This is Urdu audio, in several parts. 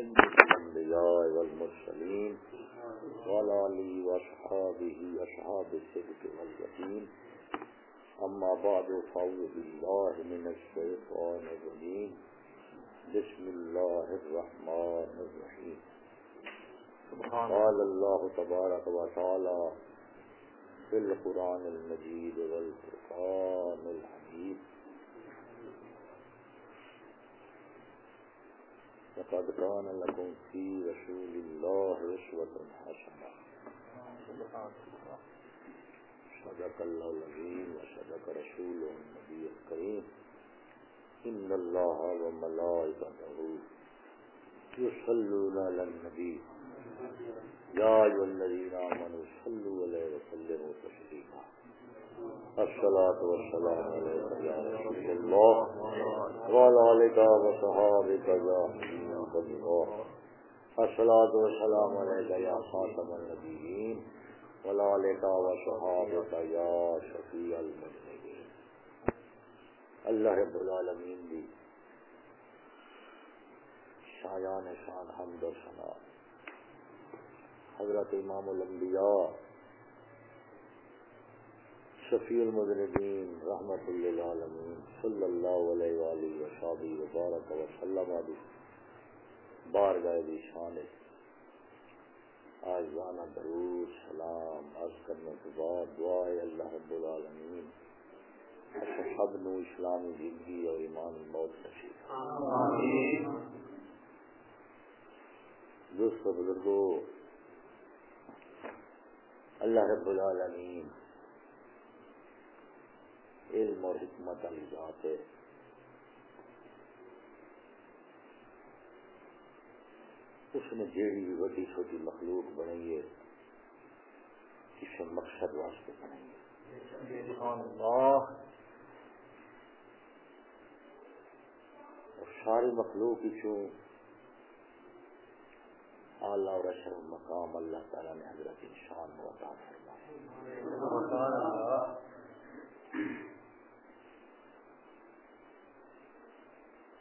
الأنبياء والمرسلين وعلى آله وأصحابه أصحاب الصدق واليقين. أما بعد فأعوذ بالله من الشيطان الرجيم. بسم الله الرحمن الرحيم. قال الله تبارك وتعالى في القرآن المجيد والفرقان الحميد. لقد كان لكم في رسول الله أسوة حسنة. صدق الله العظيم وصدق رسوله النبي الكريم. إن الله وملائكته يصلون على النبي. يا أيها الذين آمنوا صلوا عليه وسلموا تسليما. الصلاة والسلام عليك يا رسول الله. وعلى آلك وصحابك يا حبيب الله الصلاة والسلام عليك يا خاتم النبيين وعلى آلك وصحابك يا شفيع اللہ رب العالمین دی. شایان شان حمد و ثنا. حضرت امام الانبیاء، شفیع المذنبین، رحمت للعالمین صلی اللہ علیہ وآلہ وصحبہ وبارک وسلم علی بارگاہ دی شان آج جانا درود سلام عرض کرنے کے بعد دعا ہے اللہ رب العالمین۔ سب نو اسلامی زندگی اور ایمان موت نصیب دوستو بزرگو اللہ رب العالمین علم اور حکمت علی ذات ہے۔ اس نے جیڑی بھی بڑی چھوٹی مخلوق بنائی ہے کسی مقصد واسطے بنائی ہے اور ساری مخلوق کی اعلیٰ اور اشر مقام اللہ تعالیٰ نے حضرت انسان کو عطا فرمایا۔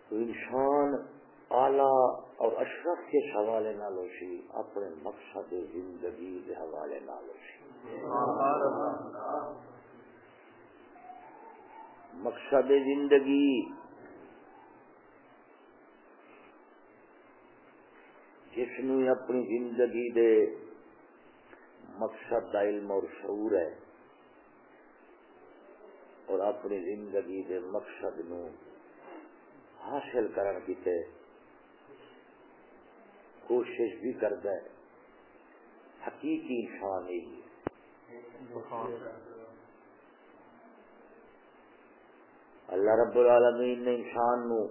تو انسان اعلیٰ اور اشرف کے حوالے نہ لوشی، اپنے مقصد زندگی کے حوالے نہ لوشی۔ مقصد زندگی جس نے اپنی زندگی دے مقصد کا علم اور شعور ہے، اور اپنی زندگی دے مقصد نو حاصل کرن کی کوشش بھی کرتا ہے۔ حقیقی انسان یہی اللہ رب العالمین نے انسان نو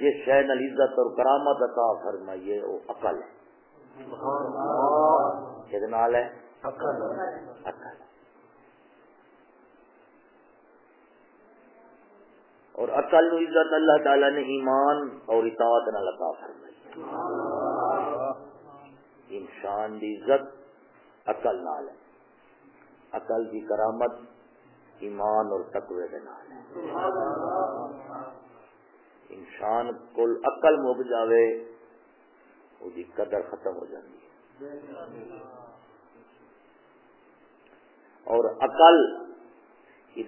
جس شہ عزت اور کرامت عطا فرمائیے وہ عقل ہے۔ کتنال ہے۔ عقل اور عقل نو عزت اللہ تعالی نے ایمان اور اطاعت نہ عطا فرمائی۔ انسان دی عزت عقل نال ہے۔ عقل کی کرامت ایمان اور تقوی کے نال ہے۔ انسان کو عقل مک جاوے وہ قدر ختم ہو جاتی ہے۔ اور عقل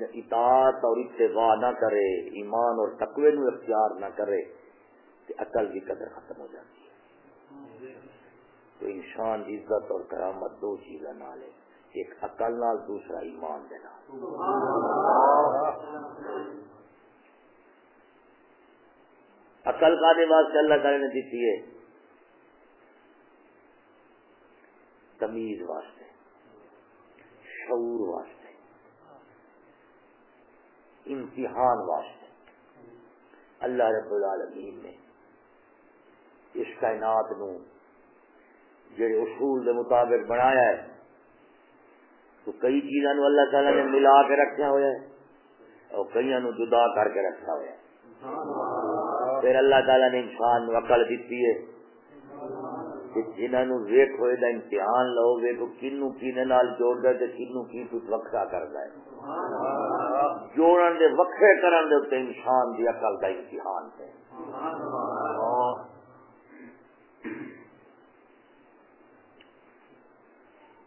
اطاعت اور اتباع نہ کرے، ایمان اور تقوی نو اختیار نہ کرے تو عقل کی قدر ختم ہو جاتی ہے۔ تو انسان عزت اور کرامت دو چیزیں نال ہے۔ ایک عقل نال، دوسرا ایمان دینا عقل کا دے واسطے اللہ تعالی نے دیتی ہے؟ تمیز واسطے، شعور واسطے۔ امتحان واسطے۔ اللہ رب العالمین نے اس کائنات نو جڑے اصول دے مطابق بنایا ہے، تو کئی چیزوں اللہ تعالی نے ملا کے رکھا ہوا ہے اور کئی نو جدا کر کے رکھا ہوا ہے۔ پھر اللہ تعالی نے انسان نو عقل دیتی ہے جنہوں نے ویک ہوئے دا امتحان لو ویکو کنو کینے نال جوڑ دے تے کنو کی کچھ وقتا کردا ہے۔ جوڑن دے وکھرے کرن دے اتنے انسان دی عقل کا امتحان ہے۔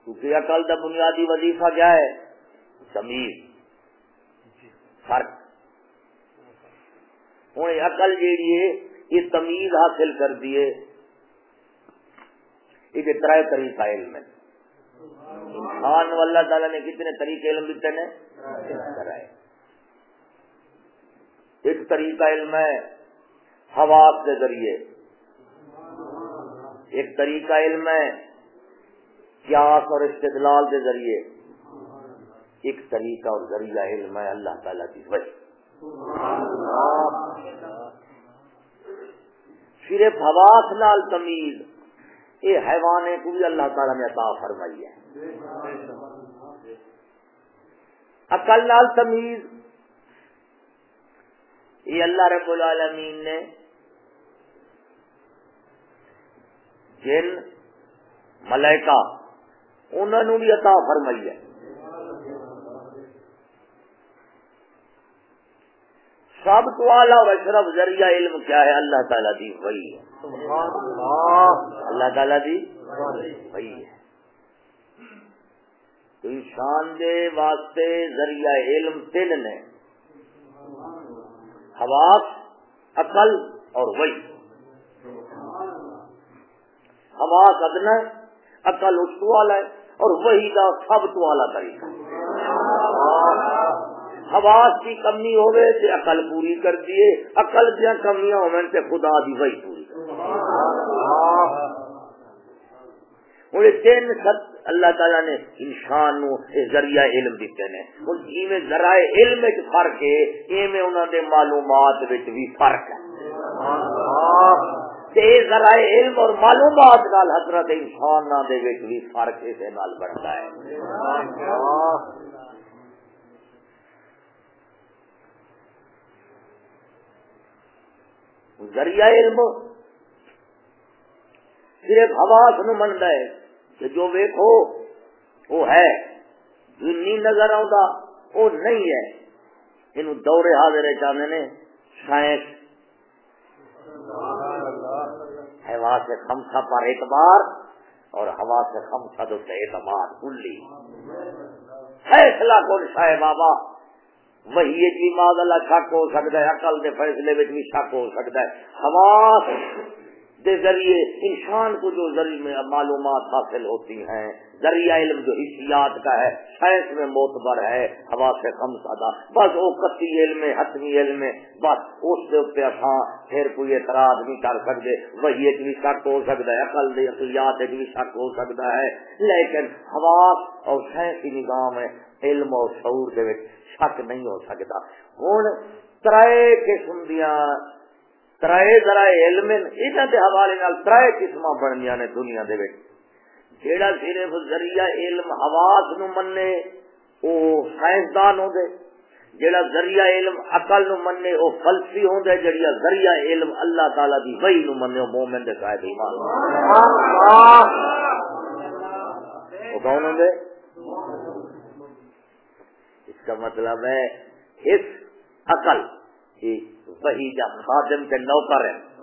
کیونکہ عقل کا بنیادی وظیفہ کیا ہے؟ تمیز فرق۔ ہوں عقل جیڑی ہے، یہ تمیز حاصل کر دیے یہ ترائے طریقہ علم ہے۔ انسان اللہ تعالیٰ نے کتنے طریقے علم دیتے ہیں؟ ایک طریقہ علم ہے، حواس کے ذریعے۔ ایک طریقہ علم ہے، قیاس اور استدلال کے ذریعے۔ ایک طریقہ اور ذریعہ علم ہے اللہ تعالیٰ کی وجہ۔ صرف حواس نال تمیز یہ حیوان کو بھی اللہ تعالیٰ نے عطا فرمائی ہے۔ عقل نال تمیز یہ اللہ رب العالمین نے جن ملائکہ انہوں نے بھی عطا فرمائی ہے۔ سب تو اعلیٰ اور اشرف ذریعہ علم کیا ہے؟ اللہ تعالیٰ دی وہی ہے۔ اللہ تعالیٰ دی وہی ہے۔ انسان دے واسطے ذریعہ علم تین نے۔ حواس، عقل اور وہی حواس ادنا، عقل اس والا ہے اور وہی کا سب تو والا طریقہ۔ حواس کی کمی ہوئے تے عقل پوری کر دیے عقل دیا کمیاں ہوئے تے خدا دی وہی پوری ہاں۔ ہوں تین ست اللہ تعالیٰ نے انسان نو ذریعہ علم دیتے ہیں ہوں جی ذرائع علم چ فرق ہے ایویں انہوں دے معلومات بھی فرق ہے۔ ذرائع علم اور معلومات نال حضرت انسان دے بھی فرق اسے نال بڑھتا ہے۔ ذریعہ علم صرف حواس نو منتا ہے۔ کہ جو ویکو وہ ہے۔ جو نہیں نظر آتا وہ نہیں ہے۔ یہ دورے حاضر چاہتے نے سائنس ہوا سے خمسا پر اعتبار، اور ہوا سے خمسا تو اعتبار، کلی۔ فیصلہ کون شاہ بابا؟ وہی بھی جی، ماد اللہ شک ہو سکتا ہے، عقل کے فیصلے بھی شک ہو سکتا ہے۔ حواس کے ذریعے انسان کو جو ذریعے معلومات حاصل ہوتی ہیں، ذریعہ علم جو حصیات کا ہے سائنس میں موتبر ہے ہوا سے کم سادہ بس وہ کتی علم، حتمی علم، بس اس کے اتنے اصا ہاں، پھر کوئی اعتراض نہیں کر سکتے۔ وہی ایک بھی شک ہو سکتا ہے، عقل دے ایک بھی شک ہو سکتا ہے۔ لیکن حواس اور سائنسی نظام ہے، علم اور شعور کے شک نہیں ہو سکتا۔ ہوں ترائے قسم دیا ترائے ذرائع علم یہاں کے حوالے نال ترائے قسم بنیا نے دنیا دے وچ۔ جیڑا صرف ذریعہ علم حواس نو منے وہ سائنسدان ہوں جیڑا ذریعہ علم عقل نو منے وہ فلسفی ہوں جڑیا ذریعہ علم اللہ تعالی دی وحی نو منے وہ مومن دے قائد ایمان وہ کون ہوں اس کا مطلب ہے اس عقل۔ وہی جا خادم کے نوکر ہے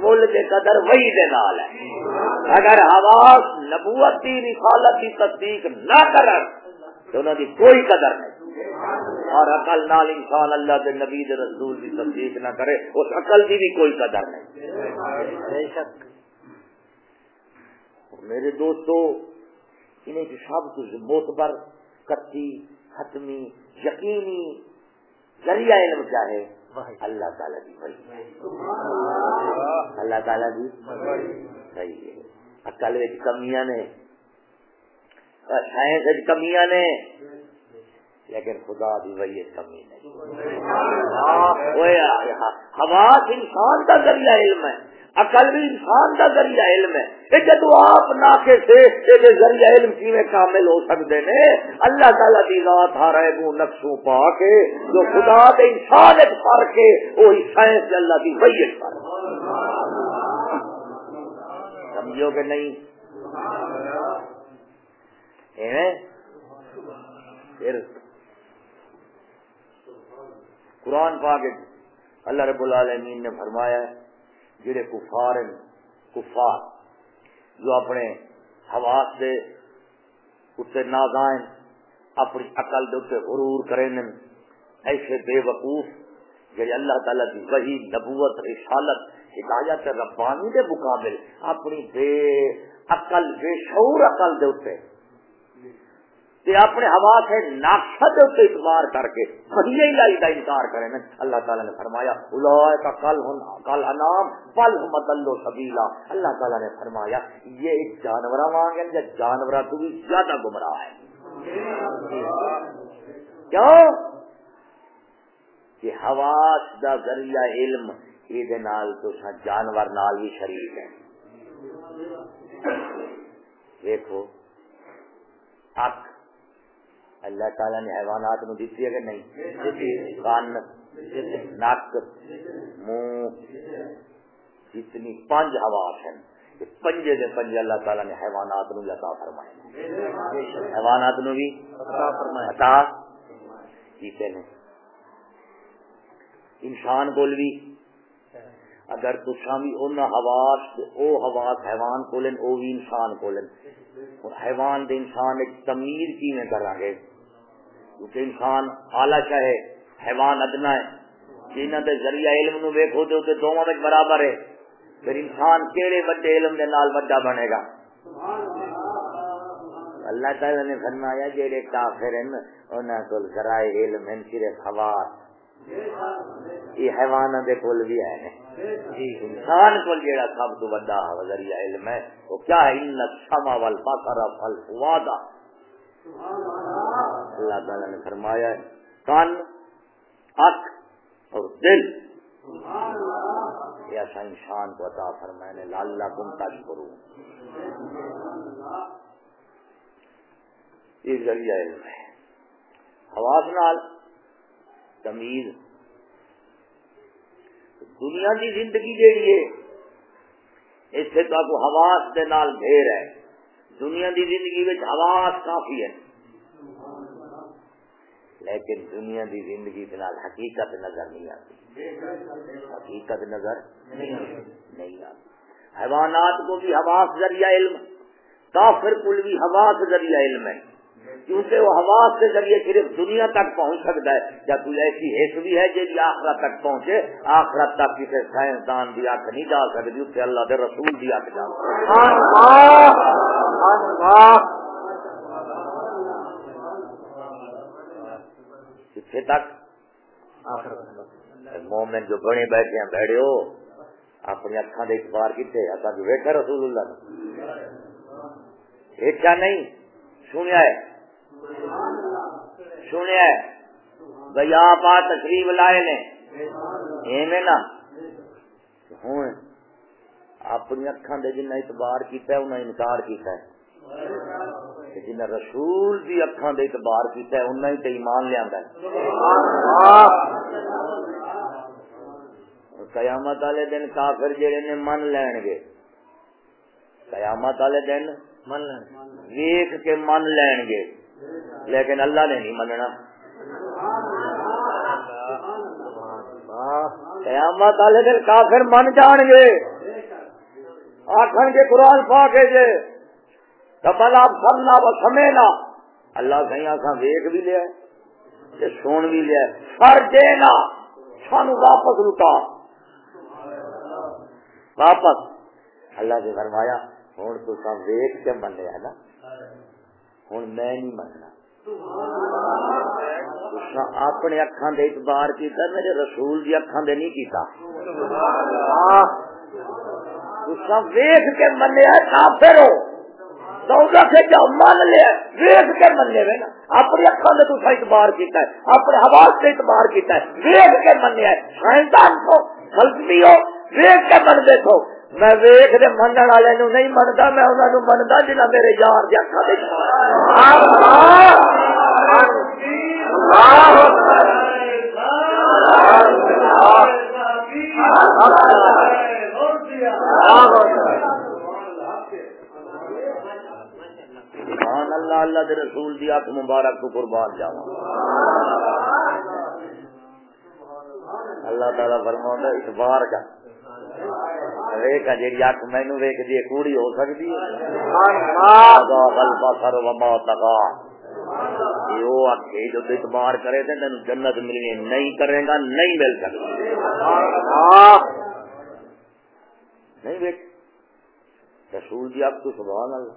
مل کے قدر وہی دے نال ہے اگر حواس نبوت کی رسالت کی تصدیق نہ کر تو انہوں کی کوئی قدر نہیں۔ اور عقل نال انسان اللہ کے نبی دے رسول کی تصدیق نہ کرے اس عقل کی بھی کوئی قدر نہیں۔ میرے دوستو انہیں کی سب کچھ موتبر کتی حتمی یقینی ذریعہ علم چاہے اللہ تعالی دی بڑی اللہ۔ تعالی دی صحیح ہے۔ وچ کمیاں نے سائنس کمیاں نے لیکن خدا دی وہی کمی نہیں۔ حواس انسان کا ذریعہ علم ہے۔ عقل بھی انسان کا ذریعہ علم ہے۔ جدو آپ ناکے سے ذریعہ علم کی میں کامل ہو سکتے ہیں؟ اللہ تعالیٰ کی ذات ہا رہے گو نقشوں پا کے جو خدا کے انسان ایک پڑھ کے وہی سائنس اللہ کی وہی پڑھ سمجھو کہ نہیں؟ پھر قرآن پاک اللہ رب العالمین نے فرمایا ہے جڑے کفار ہیں، کفار۔ جو اپنے حواس دے اتنے نازائن، اپنی عقل دے اتنے غرور کریں ایسے بے وقوف جڑے اللہ تعالیٰ کی وہی نبوت، رسالت، ہدایت، ربانی دے مقابل اپنی بے عقل، بے شعور عقل دے اتنے تے اپنے ہوا سے ناقصد کے اعتبار کر کے وہی الہی کا انکار کریں اللہ تعالیٰ نے فرمایا اللہ کا کل کل انام پل مدلو سبیلا. اللہ تعالیٰ نے فرمایا، یہ ایک جانور مانگے یا جانور تو بھی زیادہ گمراہ ہے کیوں؟ کہ حواس دا ذریعہ علم یہ تو جانور نال بھی شریک ہے دیکھو اک اللہ تعالی نے حیوانات نو دیتی ہے کہ نہیں؟ کان. نک. منہ. جتنی پانچ حواس ہیں پنجے دے پنجے اللہ تعالی نے حیوانات نو عطا فرمائے. حیوانات نو بھی عطا کیتے نے انسان کول بھی اگر تسا بھی ان حواس، او حواس حیوان کولن، او بھی انسان کولن۔ حیوان دے انسان ایک تمیر کی میں کر گے کیونکہ انسان آلہ چاہے حیوان ادنا ہے۔ جنہ دے ذریعہ علم نو ویکھو تے تے دوواں وچ برابر ہے۔ پھر انسان کیڑے بڑے علم دے نال بڑا بنے گا۔ اللہ تعالی نے فرمایا جڑے کافر ہیں، انہاں کول ذرائع علم ہیں، صرف حواس۔ یہ حیوان دے کول بھی ہے انسان کول جیڑا سب تو بڑا ذریعہ علم ہے وہ کیا ہے؟ ان السما والبصر والفؤاد اللہ تعالی نے فرمایا ہے کان اک اور دل۔ یہ ایسا انسان کو عطا فرمائے نے لالا کم تشکرو یہ ذریعہ علم ہے۔ حواس نال تمیز۔ دنیا کی زندگی جیڑی ہے اتنے تک حواس کے نال ڈھیر ہے۔ دنیا کی زندگی میں حواس کافی ہے۔ لیکن دنیا کی زندگی کے نال حقیقت نظر نہیں آتی۔ حقیقت نظر نہیں آتی۔ حیوانات کو بھی حواس ذریعہ علم، کافر کل بھی حواس ذریعہ علم ہے۔ کیونکہ وہ حواس کے ذریعے صرف دنیا تک پہنچ سکتا ہے۔ یا کوئی ایسی حص بھی ہے جی آخرت تک پہنچے؟ آخرت تک کسی سائنسدان کی اک نہیں ڈال سکتی اسے اللہ کے رسول کی اک ڈال کتنے تک؟ مومن جو بنے بیٹھے ہیں بیڑے ہو۔ اپنی اکھان ایک بار کتنے اکا جو بیٹھا رسول اللہ۔ ایک کیا نہیں؟ سنیا ہے۔ سنیا بھائی آپ آ تشریف لائے نے۔ ایویں نا۔ ہوں۔ اپنی اکھان دے جنہیں اعتبار کیتا ہے انکار کیتا ہے۔ جن رسول دی اکھان دے اعتبار کیتا ہے انہیں تے ایمان لیا قیامت والے دن کافر جڑے نے من لین گے۔ قیامت والے دن؟ من ویخ کے من لین گے۔ لیکن اللہ نے نہیں مننا۔ قیامت والے دن کافر من جان گے۔ آخر کے قرآن پا کے جے۔ کبل آپ سمنا و سمینا اللہ کہیں آخا ویک بھی لیا سن بھی لیا سر دینا۔ سانو واپس لٹا۔ واپس۔ اللہ نے فرمایا ہوں تو سب ویک کے من لیا نا۔ ہوں میں نہیں مننا۔ اپنے اکھان دے اعتبار کیتا میرے رسول دی اکھان دے نہیں کیتا۔ ویخ کے منیا کافر ہو۔ سے لیا کے مننے میں نا۔ اپنی اکھان دے تو اعتبار کیتا ہے اپنے حواس سے اعتبار کیتا ہے۔ ویخ کے منیا ہے سائنسدان کو ہو کے من دیکھو میں ویخ دے من والے نو نہیں منتا میں انہوں نے منتا جنا میرے یار دیا اللہ اللہ دے رسول دی اک مبارک تو قربان جاوا اللہ تعالیٰ فرما اتبار کا ویک اک مینو ویک دی کوڑی ہو جو کرے جنت ملنی نہیں کرے گا نہیں مل سکتی نہیں رسول جی آپ کو سبحان اللہ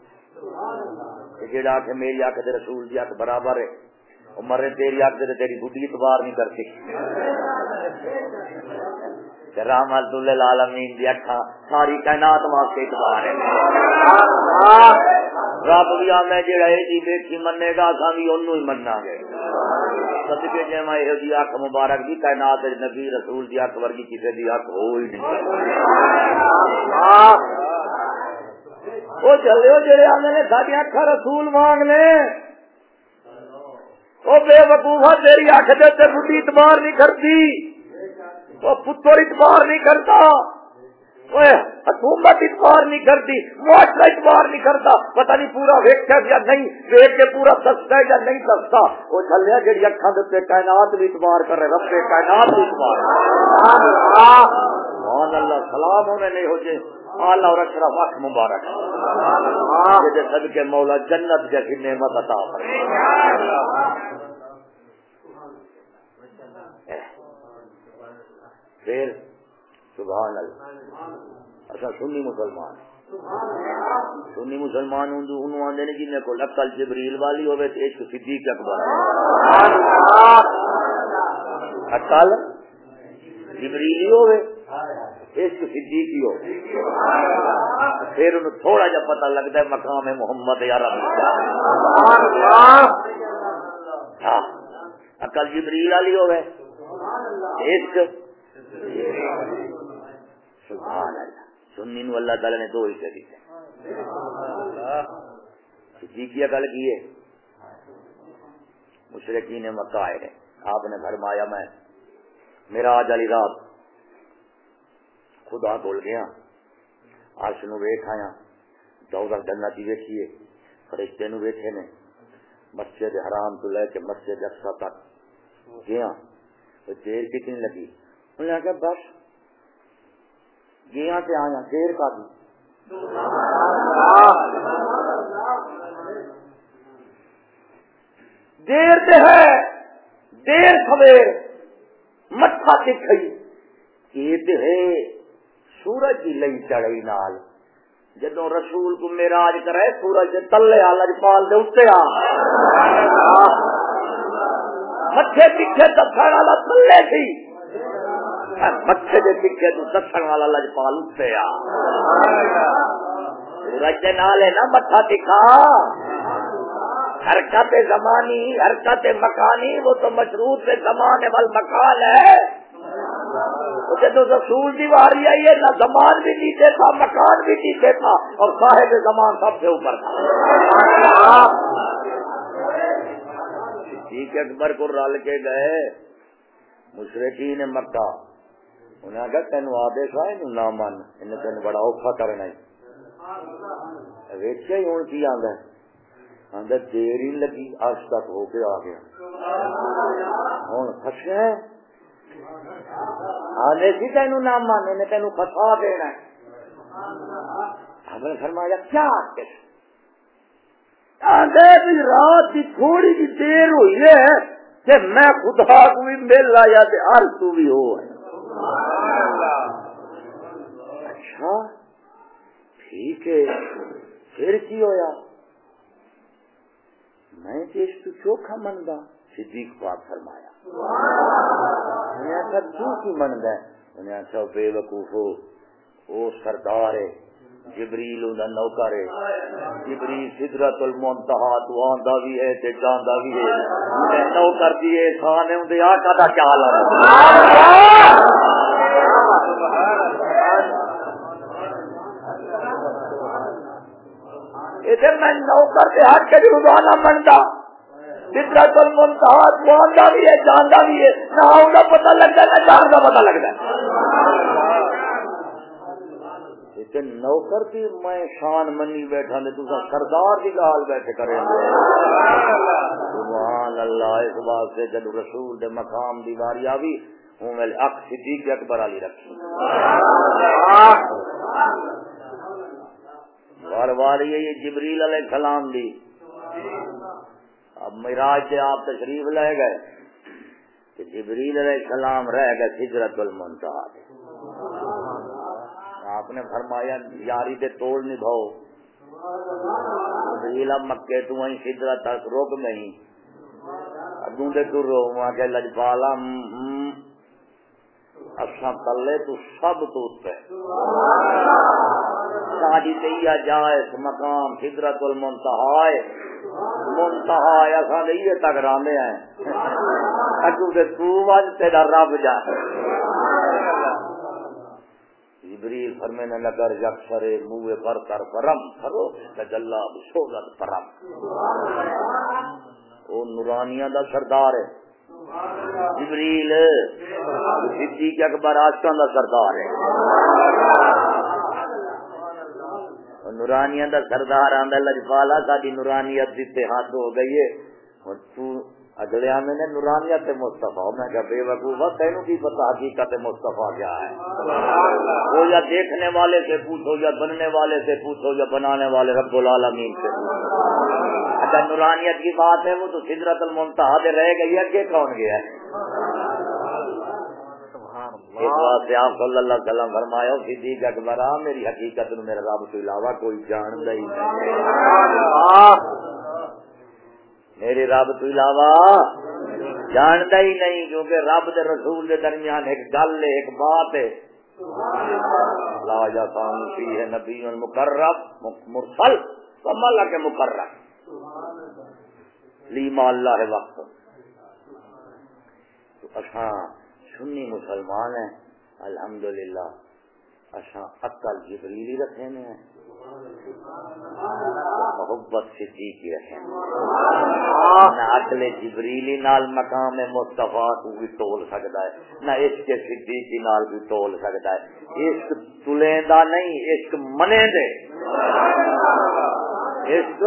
میری آخ رسول جی آخ برابر ہے عمر تیری آخ تیری بڈی اتبار نہیں کرتی رحمت العالمین دی اکھا ساری کائنات واسطے اتبار ہے۔ رب بھی آنا جہاں یہ بیٹھی منے گا اصا بھی انہوں ہی مننا گے۔ صدقے جی میں یہ جی اک مبارک دی، کائنات نبی رسول دی اک ورگی کسی دی اک ہو ہی نہیں۔ وہ چلے وہ جڑے آنے نے ساری اکھا رسول مانگنے وہ بے وقوفا تیری اکھ دے تے بڈی اتبار نہیں کرتی وہ پتر اتبار نہیں کرتا۔ حکومت اتبار نہیں کرتی، معاشرہ اتبار نہیں کرتا۔ پتہ نہیں پورا ویک یا نہیں ویک کے پورا سستا ہے یا نہیں سستا وہ چلے جی اکھان دے کائنات بھی اتبار کر رہے، رب کے کائنات بھی اتبار مان اللہ، سلام ہونے نہیں ہو جائے آلہ اور اشرف اک مبارک۔ جیسے سد کے مولا جنت جیسی نعمت عطا پھر سبحان اللہ۔ اچھا سنی مسلمان۔ سنی مسلمان ہوں انہوں آدھے نے جن کو اکل جبریل والی ہوئے تو عشق صدیق اکبر۔ اکل جبریلی ہوئے عشق صدیقی ہو پھر انہوں تھوڑا جا پتہ لگتا ہے مقام ہے محمد یا رب۔ ہاں، اکل جبریل والی ہوئے۔ عشق سبحان اللہ۔ سنی نو اللہ تعالی نے دو حصے دیتے صدیقیہ گل کی ہے؟ مشرقین مکہ آئے ہیں۔ آپ نے فرمایا میں میرا آج والی رات خدا کول گیا۔ عرش نو ویکھ آیا۔ دوزخ جنتی ویکھیے فرشتے نو ویکھے نے۔ مسجد حرام تو لے کے مسجد اقصا تک گیا۔ دیر کتنی لگی؟ انہوں نے کہا، بس گیا سے آیا دیر کا بھی. دیر تے ہے، دیر سویر، مٹھا دکھئی یہ ہے، سورج کی لئی چڑھئی نال۔ جدو رسول کو میراج کرے، سورج تلے آ، لجپال دے اتنے آ۔ مٹھے پیچھے دکھن والا تلے سی مٹھے دے پیچھے تو دکھن والا لجپال جی اتنے آ۔ سورج دے نال ہے مٹھا دکھا۔ حرکت زمانی، حرکت مکانی، وہ تو مشروط سے زمان وال مکان ہے۔ جب رسول دی واری آئی ہے، نہ زمان بھی نیچے تھا، مکان بھی نیچے تھا، اور صاحب زمان سب سے اوپر تھا۔ ٹھیک اکبر کو رل کے گئے، مشرقین مکہ۔ انہیں تین آدیش آئے نہ من انہیں تین بڑا اوکھا کرنا ویچے ہی ہوں کی آدھا دیر ہی لگی آج تک ہو کے آ گیا۔ ہوں سی تین نہ مانے نے تین فسا دینا ہم نے فرمایا کیا بھی رات کی تھوڑی سی دیر ہوئی ہے کہ میں خدا کو بھی مل لایا ہر تو بھی ہو اچھا ٹھیک ہے۔ پھر کی ہویا؟ میں اس تو چوکھا منگا صدیق پاک فرمایا۔ انہیں آخر کی انہیں آخر بے وقوف او سردار ہے، جبریل انہا نوکر ہے۔ جبریل سدرت المنتہا تو آندہ بھی ہے تے جاندہ بھی ہے۔ نوکر دی آقا دا کیا حال ادھر میں نوکر کے ہاتھ کے روزانہ جانتا بھی ہے جانتا بھی ہے۔ نہ آؤں کا لگتا نہ جان کا لگتا لیکن نوکر کی میں شان منی بیٹھا نے تو سردار کی گال بیٹھے کرے۔ سبحان اللہ۔ اس سے جب رسول دے مقام دیواری آوی ہوں میں اک صدیق اکبر علی رکھی۔ بار بار یہ جبریل علیہ السلام دی اب مراج سے آپ تشریف لے گئے۔ کہ جبریل علیہ السلام رہ گئے ہجرت المنتہا آپ نے فرمایا، یاری دے توڑ نبھاؤ جبریل، اب مکے تو وہیں ہجرت تک روک نہیں۔ ادوں دے تر رو۔ وہاں کے لجپالا اچھا تلے تو سب تو شادی تیا جائے مقام ہجرت المنتہا منتہا ایسا نہیں تک رانے ہیں۔ کیونکہ تو وج تیرا رب جا جبریل فرمینے لگر یکسرے منہ پر کر پرم، کرو تجلا بشوگت پرم۔ وہ نورانیہ دا سردار ہے۔ جبریل، صدیق اکبر آشکان دا سردار ہے۔ نورانیہ دا سردار آندا لجپالا ساری نورانیت دیتے ہاتھ ہو گئی ہے۔ تو اگلے آنے نے نورانیت مصطفیٰ، میں کہا بے وقوف تینوں کی پتا حقیقت مصطفیٰ کیا ہے؟ وہ یا دیکھنے والے سے پوچھو، یا بننے والے سے پوچھو، یا بنانے والے رب العالمین سے پوچھو۔ اچھا نورانیت کی بات ہے وہ تو سدرت المنتہا دے رہ گئی کہ کون گیا آپ صلی اللہ علیہ وسلم فرمایا صدیق اکبر میری حقیقت نو میرے رب تو علاوہ کوئی جان ہی نہیں۔ میرے رب تو علاوہ جانتا ہی نہیں کیونکہ رب دے رسول دے درمیان ایک گل ہے ایک بات ہے۔ لا جاسان فی ہے نبی مقرب مرسل کمل کے مقرب لیما اللہ وقت۔ تو اچھا سنی مسلمان ہیں، الحمدللہ۔ اچھا عقل جبریلی رکھے ہیں۔ محبت صدیقی رکھے نہ عقل جبریلی نال مقام مصطفیٰ کو بھی تول سکتا ہے، نہ عشق صدیقی نال بھی تول سکتا ہے۔ عشق تلیندا نہیں، عشق منے دے عشق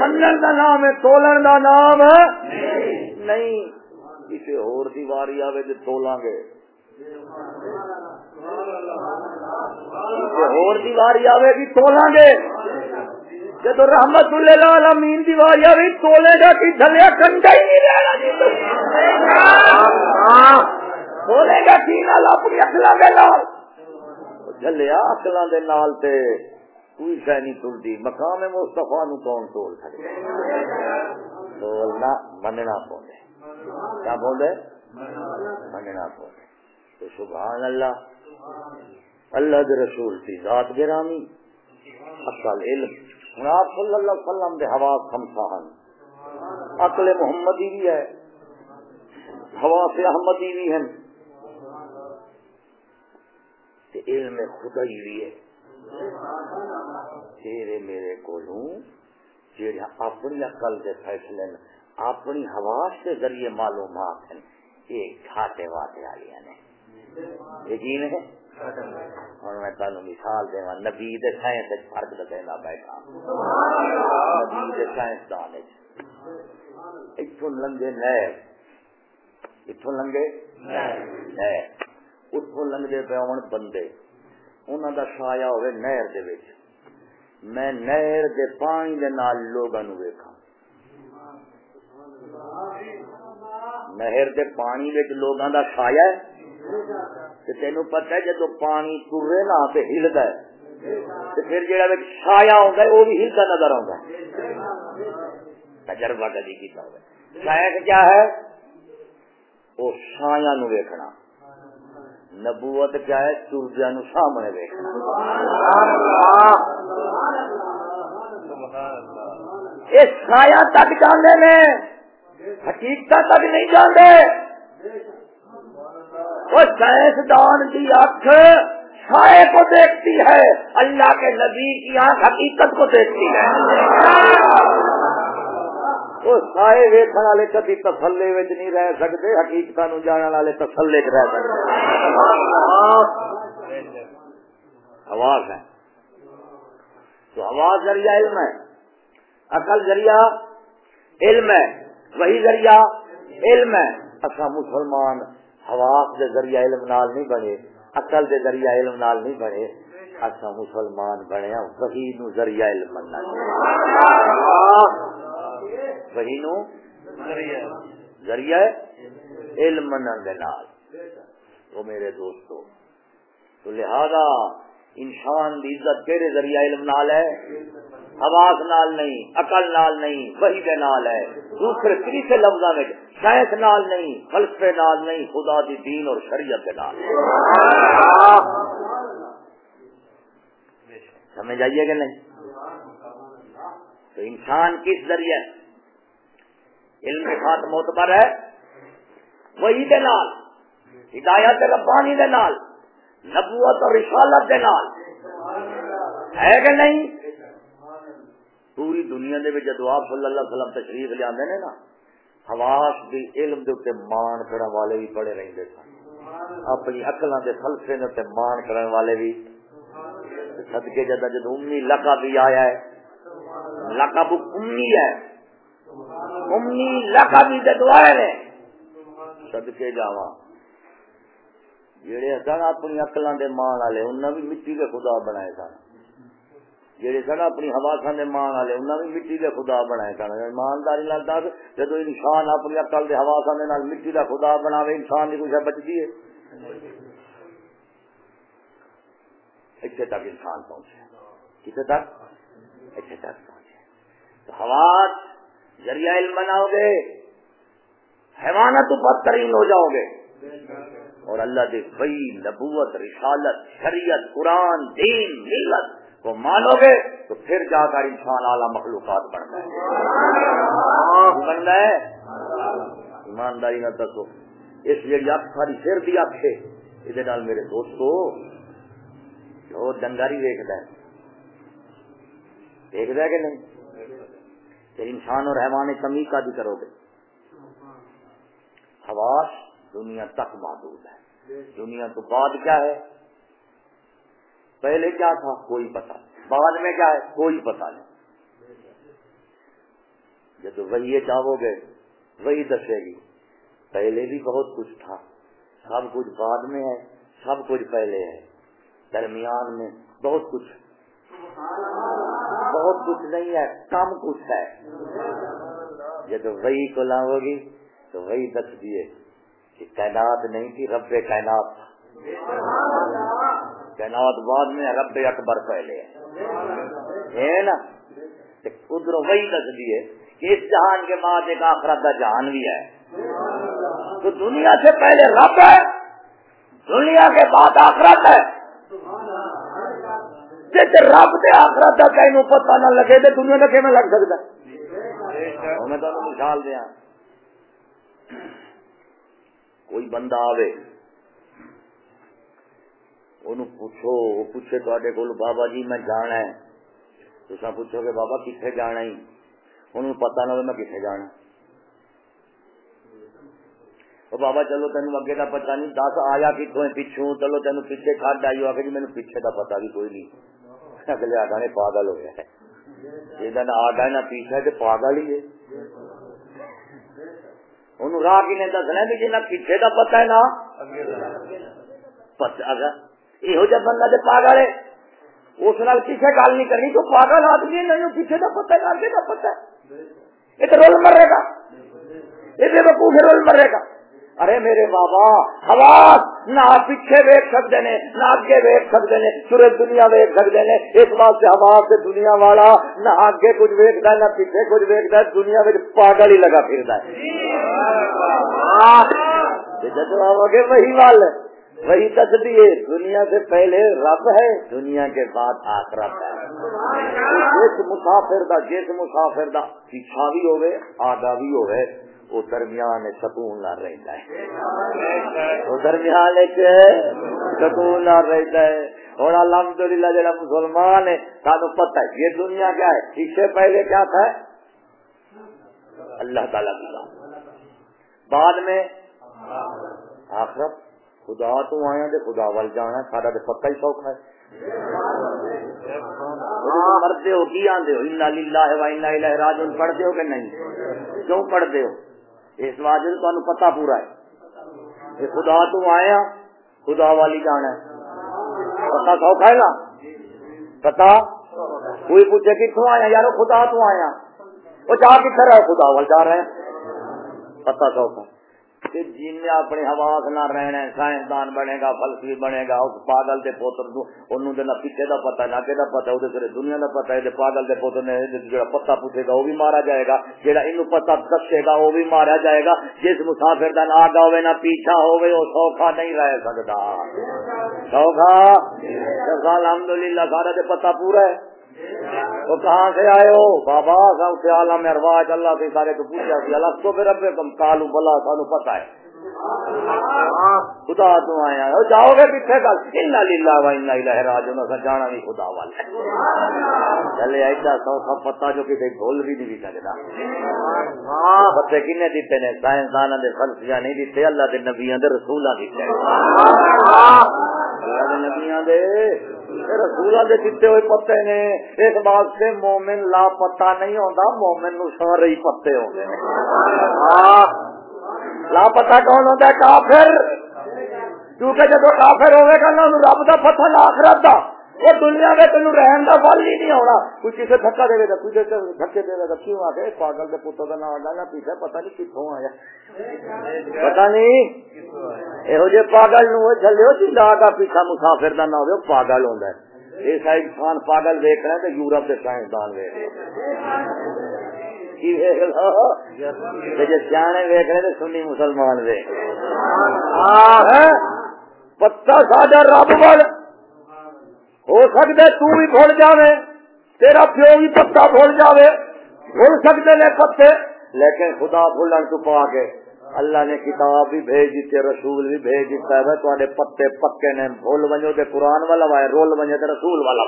منن دا نام ہے تولن دا نام ہے۔ نہیں۔ کسی اور دی واری آوے تے تولاں گے۔ کسی اور دی واری آوے گی تولاں گے۔ جب رحمت اللہ العالمین دی واری آوے، تولے گا کہ دھلیا کنڈا ہی نہیں رہنا جی۔ تولے گا کی نال اپنی اکلاں دے نال۔ جھلیا اکلاں دے نال تے۔ کوئی شہ نہیں تلتی مقام مصطفیٰ نو کون تول سکتا تولنا مننا پوندے۔ کیا بولے؟ مننا بولے تو سبحان اللہ اللہ کے رسول کی ذات گرامی، اصل علم۔ ہوں آپ صلی اللہ علیہ وسلم دے ہوا خمسا ہن عقل محمدی بھی ہے، ہوا سے احمدی بھی ہیں۔ علم خدائی بھی ہے۔ تیرے میرے کو جہاں اپنی عقل کے فیصلے اپنی حواس کے ذریعے معلومات ہیں یہ جی گھاٹے واٹے والی نے یقین ہے اور میں تمہیں مثال دے نبی سائنس فرق بتانا بیٹھا۔ نبی دے سائنس دان اتوں لنگے نہر اتوں لنگے نہر اتوں لنگے پہ آن بندے۔ انہوں کا سایہ ہوئے نہر دے وچ۔ میں نہر دے پانی دے نال لوگاں نو ویکھاں۔ نہر دے پانی وچ لوگاں دا سایہ ہے۔ تے تینوں پتہ ہے جدوں پانی ترے نا تے ہلدا ہے۔ تے پھر جڑا وچ سایہ ہوندا ہے او بھی ہلدا نظر آوندا ہے۔ تجربہ کدی کیتا ہوے سایہ کیا ہے؟ او سایہ نو ویکھنا۔ نبوت کیا ہے؟ سورجا نو سامنے ویکھنا۔ یہ سایہ تک جانے میں حقیقت تک نہیں جانتے وہ سائنسدان کی آنکھ سائے کو دیکھتی ہے اللہ کے نبی کی آنکھ حقیقت کو دیکھتی ہے۔ وہ سائے ویکن والے کبھی تسلے نہیں رہ سکتے حقیقت نو جانے والے تسلے رہ سکتے۔ آواز ہے۔ تو آواز ذریعہ علم ہے۔ عقل ذریعہ علم ہے۔ وہی ذریعہ علم ہے۔ اصا مسلمان حواس دے ذریعہ علم نال نہیں بنے۔ اقل دے ذریعہ علم نال نہیں بنے۔ اچھا مسلمان بنیا ہاں۔ وہی نو ذریعہ علم بننا وہی نو ذریعہ علم منن دے نال۔ وہ میرے دوستو، تو لہذا انسان دی عزت کہڑے ذریعہ علم نال ہے حواس نال نہیں، عقل نال نہیں وہی دے نال ہے، دوسرے تیسرے لفظوں میں سائنس نال نہیں فلسفے نال نہیں، خدا دی دین اور شریعت کے نال۔ سمجھ آئیے کہ نہیں؟ تو انسان کس ذریعے؟ علم کے ساتھ معتبر ہے وہی دے نال۔ ہدایت ربانی دے نال، نبوت اور رسالت دے نال۔ ہے کہ نہیں؟ پوری دنیا دے وچ جدو آپ صلی اللہ علیہ وسلم تشریف لے آندے نے نا، حواس دی علم دے اوتے مان کرن والے بھی پڑے رہندے سن۔ اپنی عقلاں دے فلسفے دے اوتے مان کرن والے بھی صدقے جدا جد امی لقب بھی آیا ہے۔ لقب امی ہے۔ امی لقب بھی جدو آئے نے صدقے جاواں۔ جڑے سن اپنی عقلاں دے مان والے، انہاں بھی مٹی دے خدا بنائے سن۔ جڑے سن اپنی حواساں دے مان والے، انہاں بھی مٹی دے خدا بنائے سن۔ ایمانداری نال دس جدو انسان اپنی عقل دے حواساں دے نال مٹی دا خدا بناوے، انسان دی کچھ بچدی ہے؟ اتنے تک انسان پہنچے۔ کتنے تک؟ اتنے تک پہنچے۔ تو حواس ذریعہ علم بناؤ گے حیوانت بدترین ہو جاؤ گے۔ اور اللہ دے وہی نبوت رسالت شریعت قرآن دین ملت کو مانو گے تو پھر جا کر انسان اعلیٰ مخلوقات بن گئے بن گئے ایمانداری نہ دسو۔ اس جی اک ساری سر دی اک ہے۔ یہ میرے دوستو وہ ڈنگاری ویکد ہے۔ ویکد ہے کہ نہیں؟ پھر انسان اور حیوان کمی کا بھی کرو گے۔ حواس دنیا تک محدود ہے۔ دنیا تو بعد کیا ہے؟ پہلے کیا تھا؟ کوئی پتا بعد میں کیا ہے؟ کوئی پتا نہیں۔ جب وہی چاہو گے، وہی دسے گی۔ پہلے بھی بہت کچھ تھا۔ سب کچھ بعد میں ہے، سب کچھ پہلے ہے۔ درمیان میں بہت کچھ بہت کچھ نہیں ہے، کم کچھ ہے۔ جب وہی کو لاؤ گی تو وہی دس دیے۔ کہ کائنات نہیں تھی، رب کائنات کائنات بعد میں رب اکبر پہلے ہے۔ نا؟ ادھر وہی دس دیے کہ اس جہان کے بعد ایک آخرت کا جہان بھی ہے۔ تو دنیا سے پہلے رب ہے، دنیا کے بعد آخرت ہے۔ جیسے رب سے آخرت کا کہیں پتا نہ لگے تو دنیا کا کیون لگ سکتا ہے۔ میں تو مثال دیا۔ کوئی بندہ آوے انہوں پوچھو وہ پوچھے تے کو بابا جی میں جانا ہے۔ تو پوچھو کہ بابا کتنے جانا ہی انہوں پتا نہ ہو میں کتنے جانا۔ وہ بابا چلو تین اگے کا پتا نہیں، دس آیا کتوں پچھوں، چلو تین پیچھے کھڈ آئی آ جی میرے پیچھے کا پتا بھی کوئی نہیں۔ اگلے آ گئے پاگل ہو گیا یہ آ گئے نہ پیچھے تو پاگل ہی ہے۔ ان راہ کی نے دسنا بھی جنہیں پیچھے کا پتا ہے نا یہ بندہ جو پاگل ہے، اس نال کسی گل نہیں کرنی تو پاگل آدمی نہیں پیچھے کا پتا ہے آگے کا پتا ہے۔ یہ تو رول مرے گا۔ یہ بے وقوف رول مرے گا۔ ارے میرے بابا حواس نہ پیچھے ویک سکتے نے نہ اگے ویک سکتے نے سورج دنیا ویک سکتے نے اس بات سے حواس سے دنیا والا نہ اگے کچھ ویکتا ہے نہ پیچھے کچھ ویکتا ہے دنیا میں پاگل ہی لگا پھرتا ہے۔ جب وہی وال وہی تصدیے دنیا سے پہلے رب ہے دنیا کے بعد آخرت ہے۔ جس مسافر دا جس مسافر دا پیچھا بھی ہوئے آگا بھی ہوئے۔ وہ درمیان سکون نہ رہتا ہے۔ وہ درمیان سکون نہ رہتا ہے۔ اور الحمد للہ جا مسلمان ہے سانو پتہ ہے یہ دنیا کیا ہے؟ اس سے پہلے کیا تھا؟ اللہ تعالی کی بعد میں آخرت خدا تو آیا دے خدا وال جانا سارا تو پکا ہی شوق ہے۔ پڑھتے ہو کی آدھے ہو ان راج پڑھتے ہو کہ نہیں؟ کیوں پڑھتے ہو؟ اس واجب تہن پتا پورا ہے۔ یہ خدا تو آیا، خدا والی جانا ہے۔ پتا سوکھا ہے نا پتا کوئی پوچھے کتوں آیا؟ یار خدا تو آیا۔ وہ جا کتنے رہا خدا وال جا رہے ہیں۔ پتا سوکھا کہ جن نے اپنی حواس نہ رہنا سائنسدان بنے گا، فلسفی بنے گا، اس پاگل دے پوتر انہوں نے نہ پیچھے کا پتا نہ کہ پتا وہ دنیا کا پتا ہے پاگل دے پوتر نے جڑا پتا پوچھے گا وہ بھی مارا جائے گا جہاں ان پتا دسے گا وہ بھی مارا جائے گا، جس مسافر کا نہ آگا ہوئے نہ پیچھا ہوئے وہ سوکھا نہیں رہ سکتا۔ سوکھا؟ الحمد للہ سارا دے پتا پورا ہے۔ تو کہاں سے آئے ہو؟ بابا سب سے عالم ارواج اللہ کے سارے کو پوچھا سی الگ تو پھر اب کم کالو بلا سانو پتا ہے۔ خدا تو آیا جاؤ گے پیچھے کل۔ ان لیلہ و ان راج انہوں جانا بھی خدا والے۔ چلے ایسا سوکھا پتا جو کسی بھول بھی نہیں سکتا۔ پتے کنے دیتے نے؟ سائنس سائنسدان دے فلسفیاں نہیں دیتے، اللہ دے نبیاں دے رسولاں دیتے۔ اللہ دے نبیاں دے۔ رسولاں دے دیتے ہوئے پتے نے۔ اس بات سے مومن لا پتا نہیں ہوتا مومن نو سارے ہی پتے ہوندے ہاں۔ لاپتا کون ہوتا ہے کافر۔ کیونکہ جب کافر ہوئے گا نا رب کا پتہ آخرت کا وہ دنیا میں تین رہن کا بل ہی نہیں ہونا۔ کوئی کسی دھکا دے گا، کوئی دھکے دے گا کیوں آ گئے پاگل کے پتر کا نام آنا پیچھے پتا نہیں کتوں آیا۔ پتا نہیں؟ یہو جہ پاگل نو چلے چلا کا پیچھا مسافر کا نام ہو پاگل ہوتا ہے۔ یہ سائڈ خان پاگل ویک رہے تو یورپ کے سائنسدان ویک سیانے ویک رہے سنی مسلمان ویک پتا ساڈا رب بل ہو سکتا تو بھی بھول جاوے، تیرا پیو بھی پتا بھول جاوے، بھول سکتے نے پتے لیکن خدا بھولن تو پا کے اللہ نے کتاب بھی بھیج دیتے رسول بھی بھیج دیتا ہے۔ تے پتے پکے نے بھول بنو تے قرآن والا وائے، رول بنے تے رسول والا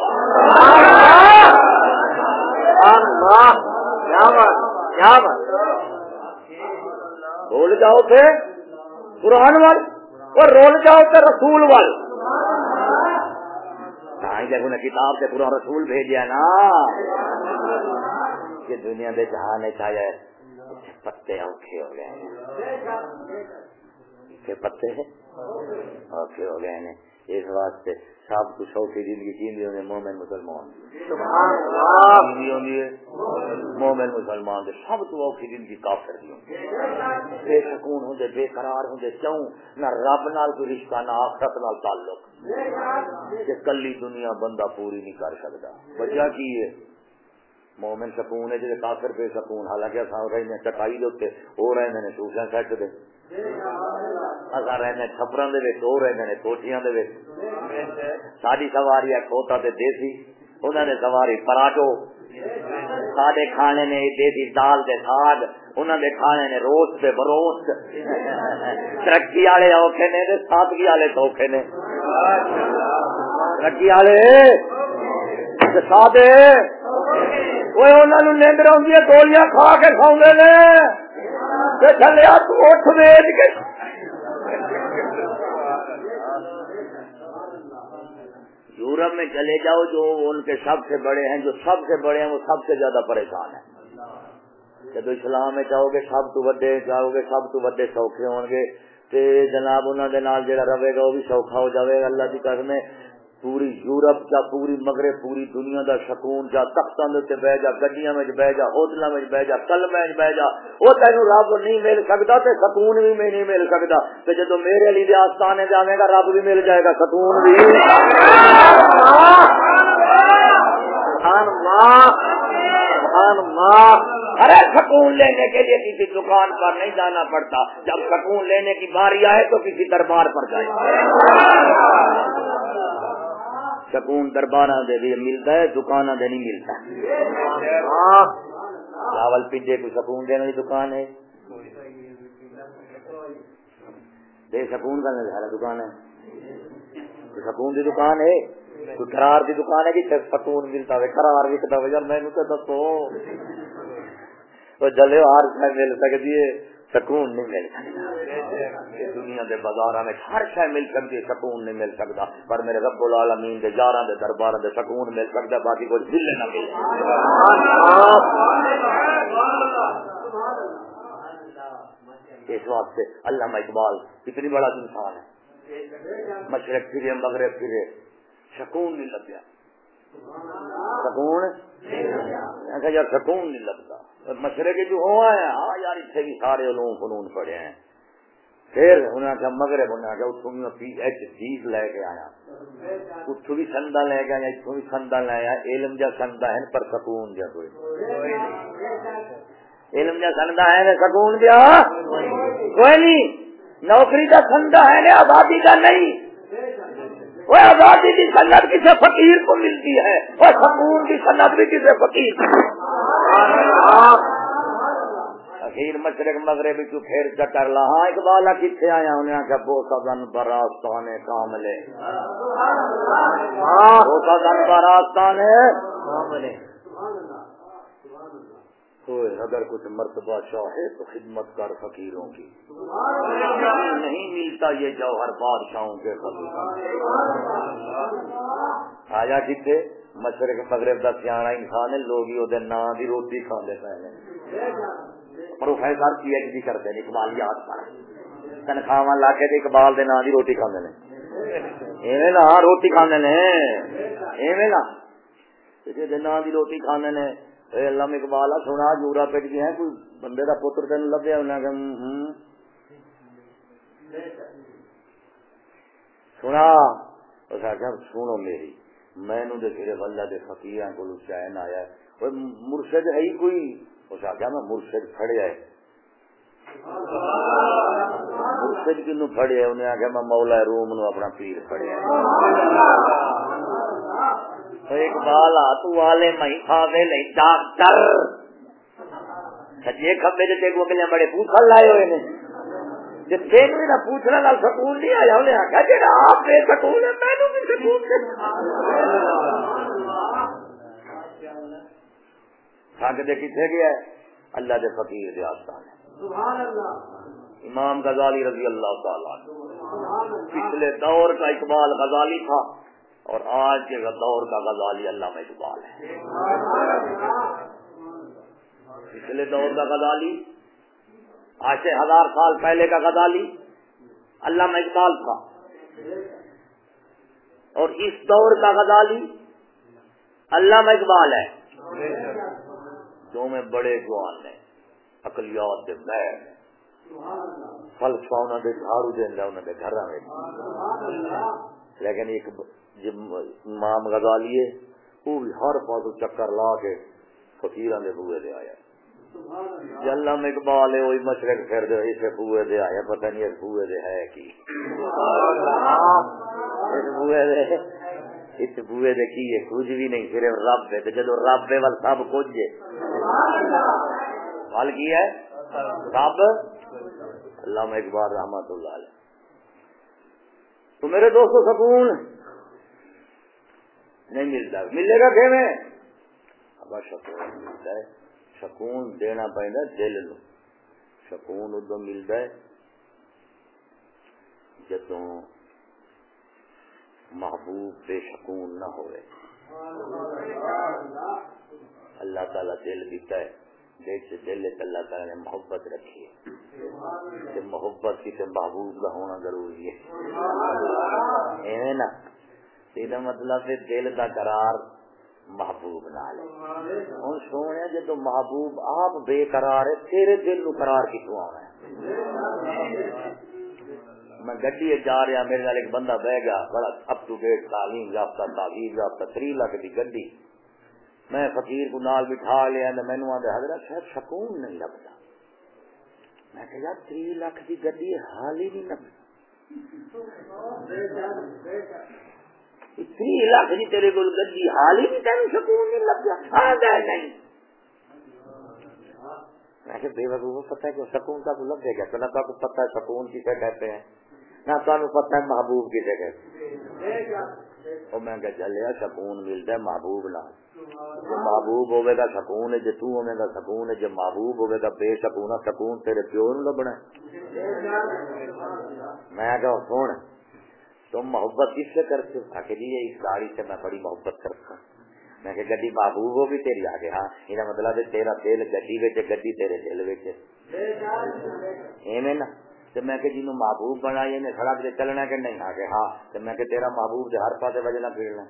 بول جاؤ تھے قرآن وال، اور رول جاؤ تھے رسول وال۔ جب انہیں کتاب سے پورا رسول بھیجا نا کہ دنیا کے جہان چاہیے پتے اوکھے ہو گئے پتے اوکھے ہو گئے اس واسطے سب کچھ سوکھی زندگی جیندی ہونے مومن مسلمان۔ مومن مسلمان دے سب تو اوکھی زندگی کافر دی بے سکون ہوں بے قرار ہوں کیوں؟ نہ رب نال کوئی رشتہ نہ آخرت نال تعلق۔ کہ کلی دنیا بندہ پوری نہیں کر سکتا۔ وجہ کی ہے؟ مومن سکون ہے جی کافر بے سکون، حالانکہ اصل رہے چٹائی دے وہ رہے ہیں سوشا سٹ دے۔ اصا رہنے چھپر وہ رہتے کوٹیاں ساری سواری ہے کھوتا تے دیسی انہوں نے سواری پراٹو سارے کھانے نے دیسی دال دے ساگ انہوں نے کھانے نے روز دے بروس۔ ترقی والے اوکھے نے سادگی والے سوکھے نے۔ ترقی والے سادے۔ وہ انہوں نے نیندر آدی گولیاں کھا کے سوندے نے۔ چلیا تو اٹھ ویچ کے یورپ میں چلے جاؤ جو ان کے سب سے بڑے ہیں، جو سب سے بڑے ہیں، وہ سب سے زیادہ پریشان ہیں۔ جب اسلام میں چاہو گے، سب تو وڈے چاہو گے، سب تو وڈے سوکھے ہوں گے۔ تے جناب انہوں نے نال جڑا رہے گا، وہ بھی سوکھا ہو جائے گا۔ اللہ کی قسم پوری یورپ کا پوری مغرب، پوری دنیا دا سکون جا تختوں کے بہ جا، گڈیاں میں بہ جا ہوٹلوں میں بہ جا کلمے بہ جا وہ تین رب نہیں مل سکتا تے سکون بھی میں نہیں مل سکتا تے جدو میرے علی دے آستانے جاوے گا، رب بھی مل جائے گا سکون بھی ارے سکون لینے کے لیے کسی دکان پر نہیں جانا پڑتا۔ جب سکون لینے کی باری آئے تو کسی دربار پر جائے۔ سکون دربار دے بھی ملتا ہے دکان دے نہیں ملتا چاول پیجے کو سکون دینے کی دکان ہے؟ بے سکون کا نظارہ دکان ہے۔ سکون کی دکان ہے؟ کوئی قرار کی دکان ہے کہ سکون ملتا ہے؟ قرار وکتا ہو یار مینو تو دسو۔ تو جلے ہار مل سکتی ہے۔ سکون نہیں مل سکتا۔ دنیا کے بازار میں ہر شہ مل سکتی، سکون نہیں مل سکتا۔ پر میرے رب العالمین دے یار دے دربار دے سکون مل سکتا، باقی کچھ دل نہ مل اس واسطے علامہ اقبال کتنی بڑا انسان ہے۔ مشرق پھرے، مغرب پھرے، سکون نہیں لگیا سکون؟ یار سکون نہیں لگتا۔ مشرق جو ہوا ہے ہاں یار اتنے بھی سارے علوم فنون پڑے ہیں۔ پھر انہیں آخیا مغرب انہیں آخیا اتوں بھی ایچ چیز لے کے آیا۔ اتو بھی سندا لے کے آیا اتوں بھی سندا لے آیا۔ علم جا سندا ہے، پر سکون جا کوئی علم جا سندا ہے سکون دیا کوئی نہیں۔ نوکری کا سندا ہے آبادی کا نہیں۔ وہ آزادی کی سنت کسی فقیر کو ملتی ہے وہ سکون کی سنت بھی کسی فقیر اخیر مشرق مغرب تو پھر چکر لا۔ ہاں اقبال کتنے آیا انہیں آخیا کاملے۔ براستان کاملے۔ تو اگر کچھ مرتبہ چاہے تو خدمت کر فقیروں کی۔ نہیں ملتا یہ جوہر بادشاہوں کے آیا کتنے مشرق، مغرب کا سیاح انسان ہے لوگ ہی وہ نام کی روٹی کھانے پہلے پروفیسر پی ایچ ڈی کرتے ہیں، اقبال یاد پر تنخواہ لا کے اقبال دے نام کی روٹی کھانے ایویں نا روٹی کھانے نے۔ ایویں نا کسی نام کی روٹی کھانے نے علامہ اقبال سنا جورا پٹ گیا کوئی بندے کا پتر تین لبیا انہیں سنا اس آخیا سنو میری میں صرف اللہ کے فقیر کو چین آیا مرشد ہے کوئی؟ اس آخیا میں مرشد فڑیا ہے۔ مرشد کنو فڑیا انہیں آخیا میں مولا روم نو اپنا پیر اقبال والے کھاوے ڈاکٹر سجے کھبے بڑے پوچھل لائے ہوئے نے۔ جے تینوں نہ پوچھنا نال سکون نہیں آیا انہیں آکھا جڑا آپ بے سکون ہے مینوں بھی سکون دے؟ تھک دے کتنے گیا ہے؟ اللہ دے فقیر دے آستان سبحان اللہ امام غزالی رضی اللہ تعالی پچھلے دور کا اقبال غزالی تھا۔ اور آج کے دور کا غزالی اللہ میں اقبال ہے۔ پچھلے دور کا غزالی آج سے ہزار سال پہلے کا غزالی اللہ میں اقبال تھا۔ اور اس دور کا غزالی اللہ میں اقبال ہے۔ جو میں بڑے جوان نے اقلیات دے بیر فلسفہ انہوں نے جھاڑو دینا انہوں نے گھر میں لیکن ایک جی، امام غزالی ہے، وہ بھی ہر پاس چکر لا کے فقیر نے بوئے دے آیا۔ جی، علامہ اقبال ہے، وہی مشرق پھر دے، اسے بوئے دے آیا، پتہ نہیں اس بوئے دے ہے کی۔ اس بوئے دے، اس بوئے دے کی ہے، کچھ بھی نہیں صرف رب ہے جدو رب ہے ول سب کچھ ہے۔ حال کی ہے؟ رب؟ علامہ اقبال رحمت اللہ علیہ۔ تو میرے دوستو، سکون نہیں ملتا ملے گا کہ میں۔ اب سکون ملتا ہے۔ سکون دینا پہنا دل نو۔ سکون ادو ملتا ہے۔ جدو محبوب بے سکون نہ ہوئے۔ اللہ تعالی دل دیتا ہے۔ دل سے دل اللہ تعالی نے محبت رکھی ہے۔ محبت کی سے محبوب کا ہونا ضروری ہے۔ نا یہ مطلب ہے دل کا قرار محبوب نال ہوں سونے جدو محبوب آپ بے قرار ہے، تیرے دل نو قرار کتوں آنا ہے؟ میں گڈی جا رہا، میرے نال ایک بندہ بہ گیا، بڑا اپ ٹو ڈیٹ تعلیم یافتہ تعلیم یافتہ، تری لاکھ کی گڈی۔ میں فقیر کو نال بٹھا لیا مینو آدھے حضرت شاید سکون نہیں لگتا میں کہ یار، تری لاکھ کی گڈی حال ہی نہیں لگتا تری لاکھ کی جی تیرے کو گڈی حال ہی نہیں تین سکون نہیں لگتا آدھا نہیں۔ میں کہ بے وقوع پتہ ہے کہ سکون کا کو لگ گا تو نہ کو پتہ ہے سکون کسے کہتے ہیں نہ تمہیں پتہ ہے محبوب کسے کہتے ہیں اور میں کہ چلیا سکون ملتا ہے، محبوب نہ۔ جو محبوب ہوے گا سکون ہے جو تو ہوے گا سکون ہے جو محبوب ہوے گا، بے سکون سکون تیرے پیو نو لبنا میں کہ سن۔ تم محبت کس سے کرتے ہو کہ جی اس گاڑی سے میں بڑی محبت کرتا ہوں. میں کہ گڈی محبوب ہوگی تیری آگے. ہاں یہ مطلب ہے تیرا دل گڈی بچ گڈی تیرے دل بچ ایویں نا؟ تو میں کہ جنوں محبوب بنائی نے سڑک سے چلنا کہ نہیں آ کے ہاں تو میں کہ تیرا محبوب جو ہر پاسے وجہ پھرنا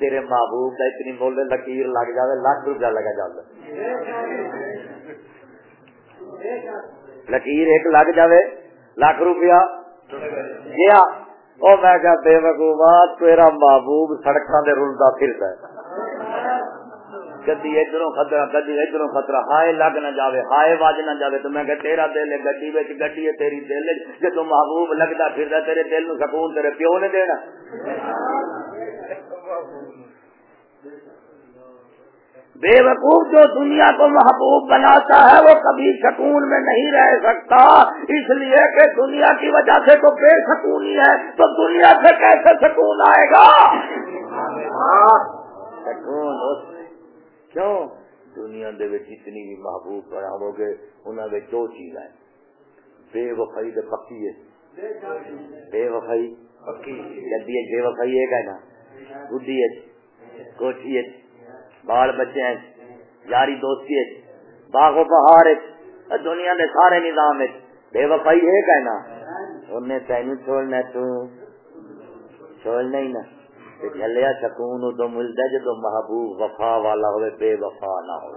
تیرے محبوب کا اتنی بول لکیر لگ جائے لاکھ روپیہ لگا جاتا لکیر ایک لگ جائے لاکھ روپیہ۔ گیا۔ وہ میں کیا بے وقوبا تیرا محبوب سڑکوں سے رلتا پھرتا ہے۔ کدی ادھر خطرہ کدی ادھر خطرہ۔ ہائے لگ نہ جاوے، ہائے واج نہ جاوے۔ تو میں کہ تیرا دل ہے گڈی وچ گڈی ہے، تیری دل ہے۔ جدو محبوب لگتا پھردا تیرے دل نو سکون تیرے پیو نے دینا۔ بے وقوف جو دنیا کو محبوب بناتا ہے وہ کبھی سکون میں نہیں رہ سکتا۔ اس لیے کہ دنیا کی وجہ سے تو بے سکونی ہے۔ تو دنیا سے کیسے سکون آئے گا؟ سکون کیوں؟ دنیا دے جتنی بھی محبوب بناو گے انہوں نے دو چیز ہیں۔ بے وفائی دے پکی ہے۔ بے وفائی پکی۔ جدی بے وفائی ہے نا بڈی ہے۔ کوٹھی ہے۔ بال بچے ہیں، یاری دوستی ہے، باغ و بہار ہے دنیا دے سارے نظام ہے۔ بے وفائی ہے کہ نا انہیں تینوں چھوڑنا تو؟ چھوڑنا ہی نا چلیا سکون تو ملتا جدو محبوب وفا والا ہوئے، بے وفا نہ ہو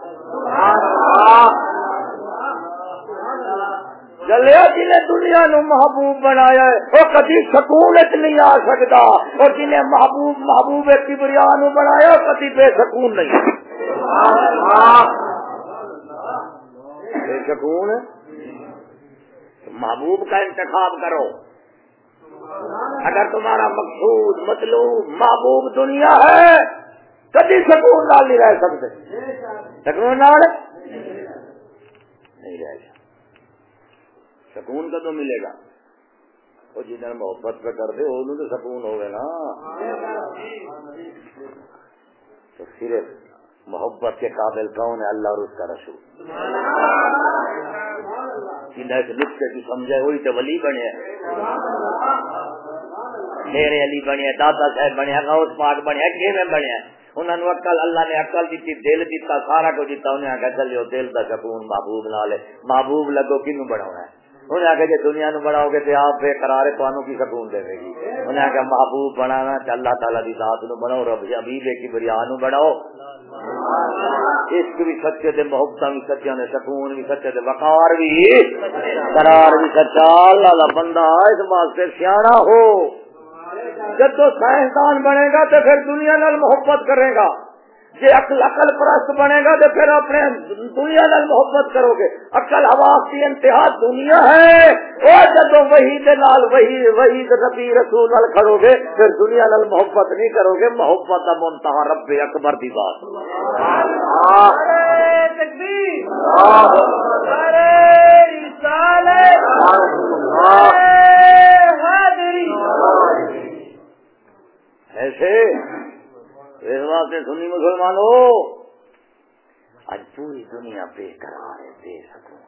چلیا جنہیں دنیا نو محبوب بنایا ہے، وہ کدی سکون نہیں آ سکتا اور جنہیں محبوب محبوب کبریا نو بنایا کدی بے سکون نہیں۔ بے سکون؟ محبوب کا انتخاب کرو۔ اگر تمہارا مقصود، مطلوب، محبوب دنیا ہے، کبھی سکون نال نہیں رہ سکتے۔ سکون نال؟ نہیں رہ سکتے۔ سکون کدو ملے گا۔ وہ جنہیں محبت پہ کر دے وہ تو سکون ہوگا نا۔ تو صرف محبت کے قابل کون ہے؟ اللہ اور اس کا رسول۔ جنہیں نسخے کی سمجھے، وہی تو ولی بنے میرے علی بنے دادا صاحب بنے غوث پاک بنے کہ میں بنے انہوں نے اکل اللہ نے اکل دیتی، دل دیتا، سارا کچھ دیتا۔ انہیں آگے چلو دل کا سکون محبوب نہ لے محبوب لگو کنو بڑھاؤنا ہے؟ انہیں آگے جی دنیا نو بڑھاؤ گے تو آپ بے قرار تمہوں کی سکون دے گی۔ انہیں آگے محبوب بنانا اللہ تعالیٰ کی ذات نو بناؤ، رب ابھی کی بریا نو بڑھاؤ عشق بھی سچے تھے محبت بھی سچے نے سکون بھی سچے تھے وقار بھی۔ قرار بھی سچا، اللہ کا بندہ اس واسطے سیاح ہو۔ جب تو سائنسدان بنے گا تو پھر دنیا نال محبت کرے گا۔ جی عقل عقل پرست بنے گا تو پھر اپنے دنیا نال محبت کرو گے۔ عقل حواس کی انتہا دنیا ہے۔ اور جب وہی دے نال وہی وہی ربی رسول نال کھڑو گے پھر دنیا نال محبت نہیں کرو گے۔ محبت کا منتہا رب اکبر دی بات۔ ایسے اس واسطے سنی مسلمان ہو آج پوری دنیا بے قرار ہے بے سکون۔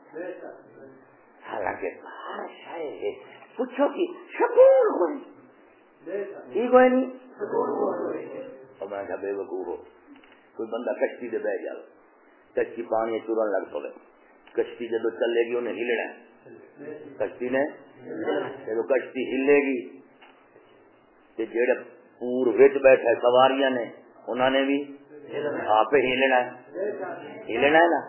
حالانکہ ہر شاید پوچھو کہ سکون کوئی ٹھیک ہوئے نہیں؟ اور میں کہا بے وقوع ہو۔ کوئی بندہ کشتی سے بہ جائے۔ کشتی پانی چورن لگ پڑے۔ کشتی جب چلے گی انہیں ہلنا کشتی نے؟ جب کشتی ہلے گی۔ جڑے پور بیٹھے سواریاں نے انہوں نے بھی آپ ہلنا ہلنا ہے نا؟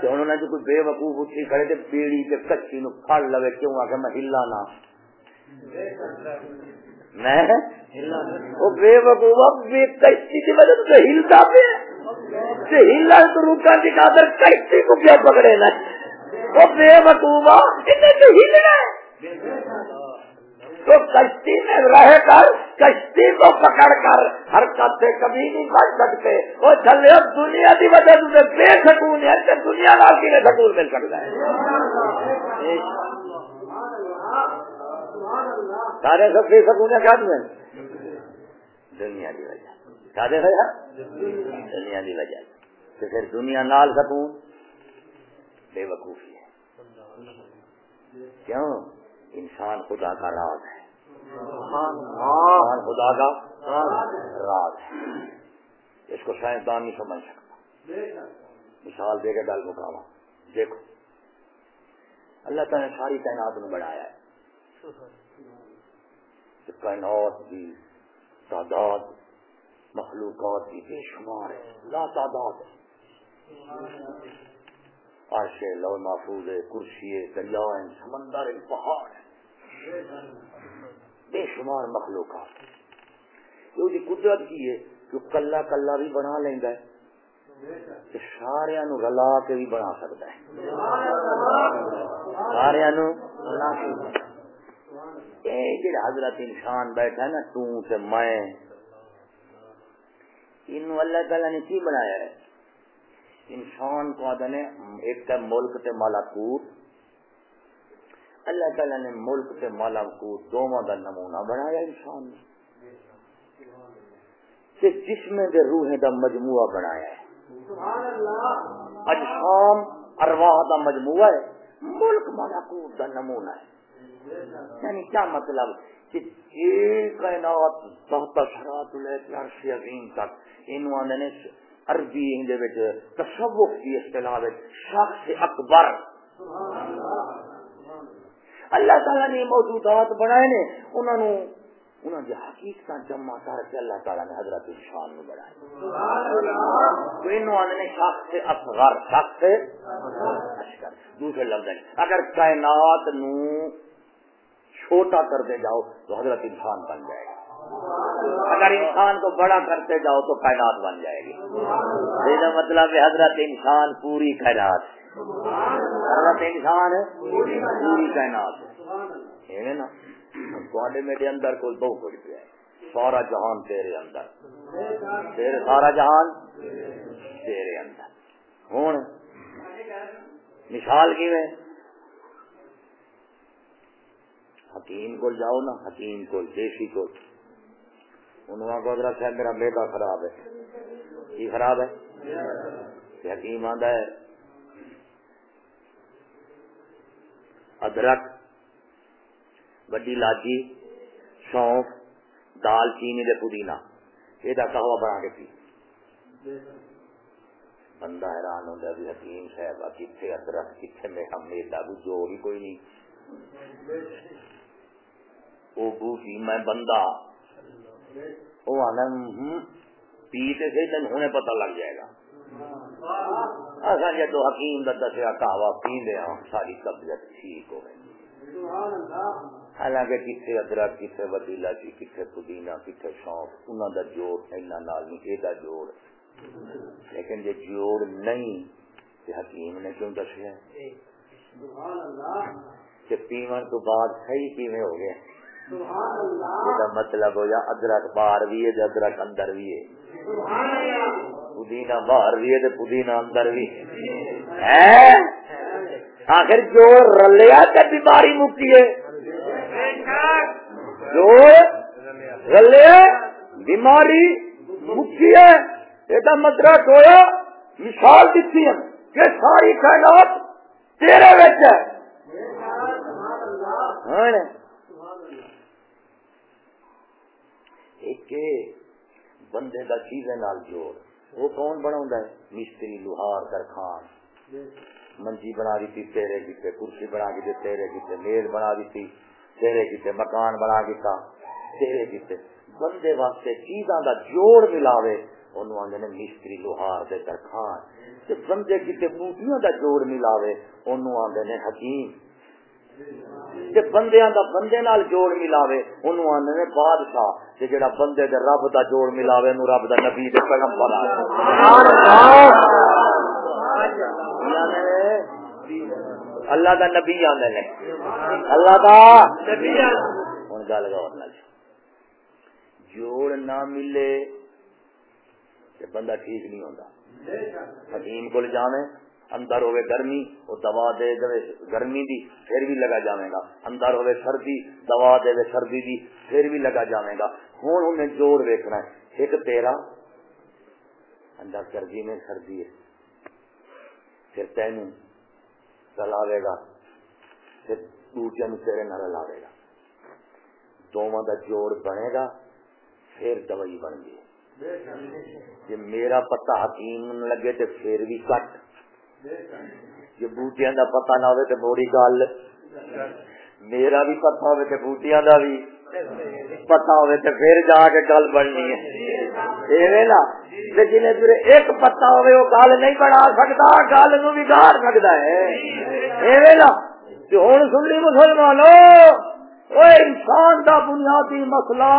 تو انہوں نے جو کوئی بے وقوف اٹھی کھڑے تھے، پیڑی کے کچی نو پھڑ لوے، کیوں آ کے میں ہلا نہ؟ میں؟ وہ بے وقوف بے کشتی کی وجہ سے ہلتا پہ ہلا تو روکا کی قادر کشتی کو کیا پکڑے نا؟ وہ بے وقوف تو ہلنا تو کشتی میں رہ کر کشتی کو پکڑ کر حرکت سے کبھی نہیں بچ سکتے۔ وہ چلے دنیا کی وجہ سے بے سکون ہے کہ دنیا لال کی سکون مل سکتا ہے۔ سارے سب بے سکون ہے کیا دنیا کی وجہ۔ سارے بھائی دنیا کی وجہ۔ تو پھر دنیا نال سکون بے وقوفی ہے۔ کیوں؟ انسان خدا کا راز ہے۔ انسان خدا کا راز ہے۔ اس کو سائنسدان نہیں سمجھ سکتا۔ مثال دے کے گل مکاوا۔ دیکھو۔ اللہ تعالی نے ساری کائنات میں بنایا ہے۔ کائنات کی تعداد مخلوقات کی بے شمار ہے۔ لا تعداد ہے۔ عرش لو محفوظ ہے کرسی ہے دریا ہے، سمندر ہے، پہاڑ ہے۔ بے شمار مخلوقات۔ یہ قدرت کی ہے جو کلا کلا بھی بنا لینا ہے سارا نو رلا کے بھی بنا سکتا ہے۔ سارا نو حضرت انسان بیٹھا نا، تو تے میں ان اللہ تعالی نے کی بنایا ہے؟ انسان کو آدھے ایک تے ملک تے مالاکوت اللہ تعالی نے ملک تے مالاکوت دونوں کا نمونہ بنایا انسان نے۔ جسم دے روح دا مجموعہ بنایا ہے۔ اجسام ارواح دا مجموعہ ہے۔ ملک مالاکوت دا نمونہ ہے۔ یعنی کیا مطلب؟ کہ یہ کائنات تحت شرات لے کے عرش عظیم تک۔ انہوں نے عربی ہندے وچ تصوف کی اصطلاح شخص اکبر۔ اللہ تعالی نے موجودات بنائے نے، انہوں نے انہوں نے حقیقت جمع کر کے اللہ تعالی نے حضرت انسان میں بنائے شخص اصغر شخص اشکر دوسرے لفظ اگر کائنات نو چھوٹا کرتے جاؤ تو حضرت انسان بن جائے گا۔ اگر انسان کو بڑا کرتے جاؤ تو کائنات بن جائے گی۔ میرا مطلب ہے حضرت انسان پوری کائنات۔ حضرت انسان پوری کائنات۔ ہے نا۔ تھوڑے میرے اندر کوئی بہت بڑی پہ سارا جہان تیرے اندر۔ تیرے سارا جہان تیرے اندر۔ ہوں مثال کی میں۔ حکیم کو جاؤ نا، حکیم کو دیسی کو انہوں کو صاحب میرا بیٹا خراب ہے۔ کی خراب ہے؟ حکیم آدھا ہے، ادرک، وڈی لاچی سونف، دال، چینی دے پودینا۔ یہ کہوا بنا کے پی۔ بندہ حیران ہوتا بھی حکیم صاحب کتنے ادرک کتنے میرا میدا بھی جو ہی کوئی نہیں۔ وہ بو میں بندہ وہ آنا پیتے سے تین ہونے پتہ لگ جائے گا۔ اصا جدو حکیم کا دسیا کہوا پیندے ہاں ساری طبیعت ٹھیک ہو گئی حالانکہ کتنے ادرک کتنے ودیلا سی کتنے پودینا کتنے شوق انہوں کا جوڑ اینا نال نہیں یہ جوڑ۔ لیکن جی جوڑ نہیں تو حکیم نے کیوں دسیا؟ کہ پیمن تو بعد صحیح کیویں ہو گیا مطلب ہو جا ادرک باہر بھی ہے ادرک اندر بھی ہے۔ پودینا باہر بھی ہے پودینا اندر بھی ہے۔ آخر جو رلیا تو بیماری مکتی ہے۔ جو رلیا بیماری مکتی ہے یہ مطلب ہوا مثال دیتی ہے کہ ساری کائنات تیرے بچ ہے۔ ایک بندے کا چیزیں نال جوڑ۔ وہ کون بنا مستری، لوہار، درخان۔ منجی بنا دیتی تیرے کتنے کرسی بنا کے تیرے کتنے میز بنا دیتی تیرے کتنے مکان بنا دیتا تیرے کتنے بندے واسطے چیزاں کا جوڑ ملاوے انہوں آدھے نے مستری، لوہار دے درخان۔ بندے کتنے بوٹیاں کا جوڑ ملاوے انہوں آدھے نے حکیم۔ بندیاں دا بندے نال جوڑ ملاوے آنے نے بادشاہ کہ جڑا بندے دے رب دا جوڑ ملاوے نو رب دا نبی دے پیغمبر اللہ! دا نبی آنے نے۔ اللہ دا نبی ہن گل گا جوڑ نہ ملے تے بندہ ٹھیک نہیں ہوندا۔ حکیم کول جاویں۔ اندر ہوئے گرمی وہ دوا دے دے گرمی دی پھر بھی لگا جائے گا۔ اندر ہوئے سردی دوا دے دے سردی دی پھر بھی لگا جائے گا۔ ہوں انہیں جوڑ ویکنا ہے۔ ایک تیرا اندر سردی میں سردی ہے۔ پھر تین رلاوے گا۔ پھر دوسرے میں تیرے نہ رلاوے گا۔ دونوں کا جوڑ بنے گا پھر دوائی بن گئی۔ جی میرا پتا حکیم لگے تو پھر بھی کٹ۔ جو بوٹیاں دا پتہ نہ ہوئے تو موڑی گل۔ میرا بھی پتہ ہوئے تو بوٹیاں دا بھی۔ پتا ہوئے تو پھر جا کے گل بننی ہے۔ نا جن ایک پتا ہوئے وہ گل نہیں بنا سکتا، گل نو بگاڑ سکتا ہے۔ نا ہوں سنی مسلمانوں وہ انسان دا بنیادی مسئلہ۔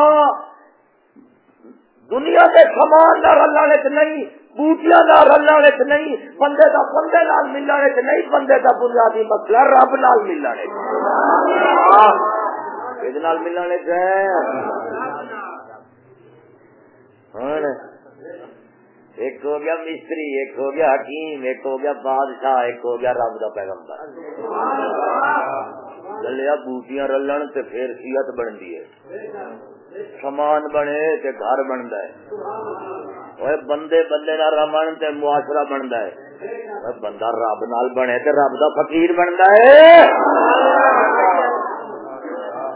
دنیا کے سامان کا رلنے چ نہیں۔ بوٹیاں کا رلنے چ نہیں بندے کا بندے نال ملنے چ نہیں بندے کا بنیادی مسئلہ رب نال ملنے ملنے ایک ہو گیا مستری ایک ہو گیا حکیم ایک ہو گیا بادشاہ ایک ہو گیا رب کا پیغمبر۔ چلیا بوٹیاں رلن تے پھر سیت بنتی ہے۔ سامان بنے تے گھر بنتا ہے۔ بندے بندے نہ رمن تے معاشرہ بنتا ہے۔ بندہ رب نال بنے تے رب دا فقیر بنتا ہے۔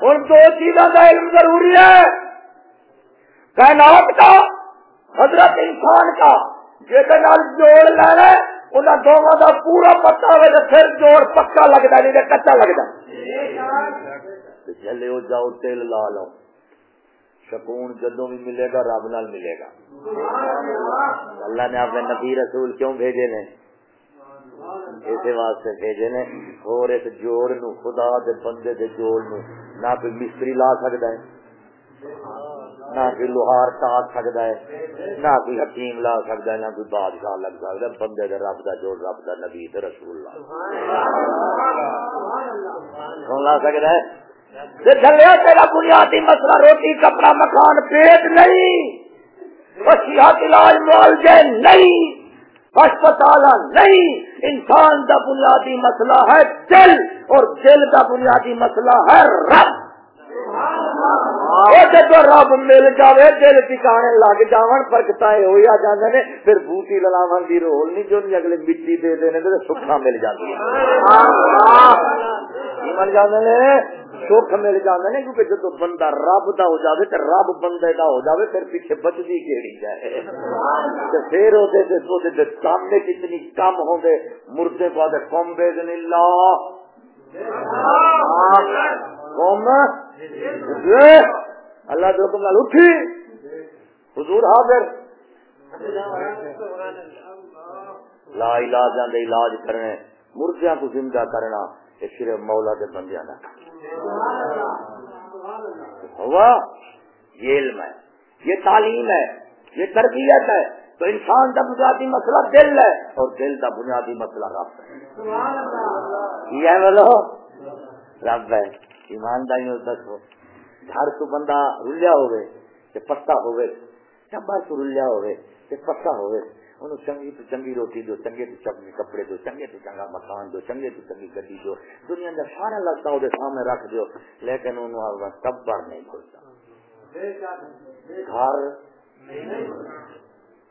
ان دو چیزوں کا علم ضروری ہے۔ کائنات کا حضرت انسان کا جوڑ لینا ان دونوں کا پورا پتا ہو پھر جوڑ پکا لگتا نہیں کچا لگتا جلے ہو جاؤ تیل لا لو۔ سکون جدو بھی ملے گا، رب نال ملے گا۔ اللہ نے اپنے نبی رسول کیوں بھیجے نے؟ اسی واسطے بھیجے نے۔ اور اس جوڑ نو، خدا دے بندے دے جوڑ نو۔ نہ کوئی مستری لا سکتا ہے، نہ کوئی لوہار ٹاٹ سکتا ہے، نہ کوئی حکیم لا سکتا ہے، نہ کوئی بادشاہ لگ سکتا ہے۔ بندے دے رب دا جوڑ، رب دا نبی تے رسول اللہ۔ کون لا سکتا ہے؟ چلے تیرا بنیادی مسئلہ روٹی کپڑا مکان پیٹ نہیں وسیعت علاج معالجے نہیں اسپتال نہیں انسان کا بنیادی مسئلہ ہے دل اور دل کا بنیادی مسئلہ ہے رب۔ جب رب مل جائے دل ٹکانے لگ جان پرکتا ہو جاتے ہیں پھر بوٹی للاو کی رول نہیں جو اگلے مٹی دے دے تو سکھا مل جاتی ہیں سکھ مل جاتے ہیں کیونکہ جب بندہ رب کا ہو جائے تو رب بندے کا ہو جائے پھر پیچھے بچتی کہڑی جائے پھر وہ سامنے کتنی کم ہوں گے مردے کو آدھے کم بے دن اللہ قوم اللہ کے حکم نال اٹھی۔ حضور حاضر۔ لا علاج آدھے علاج کرنے۔ مردیاں کو زندہ کرنا، یہ صرف مولا کے بندیاں نہ۔ ہوا یہ علم ہے یہ تعلیم ہے یہ تربیت ہے۔ تو انسان کا بنیادی مسئلہ دل ہے اور دل کا بنیادی مسئلہ رب ہے۔ یہ بولو رب ہے۔ ایمانداری دسو گھر تو بندہ رلیا ہوئے کہ پتا ہوئے۔ چبا تو رلیا ہوئے کہ پتا ہوئے۔ انہوں چنگی تو چنگی روٹی دو چنگے تو چنگے کپڑے دو چنگے تو چنگا مکان دو چنگے تو چنگی گڈی دو۔ دنیا کا سارا لگتا وہ سامنے رکھ دو لیکن انہوں نہیں کھلتا گھر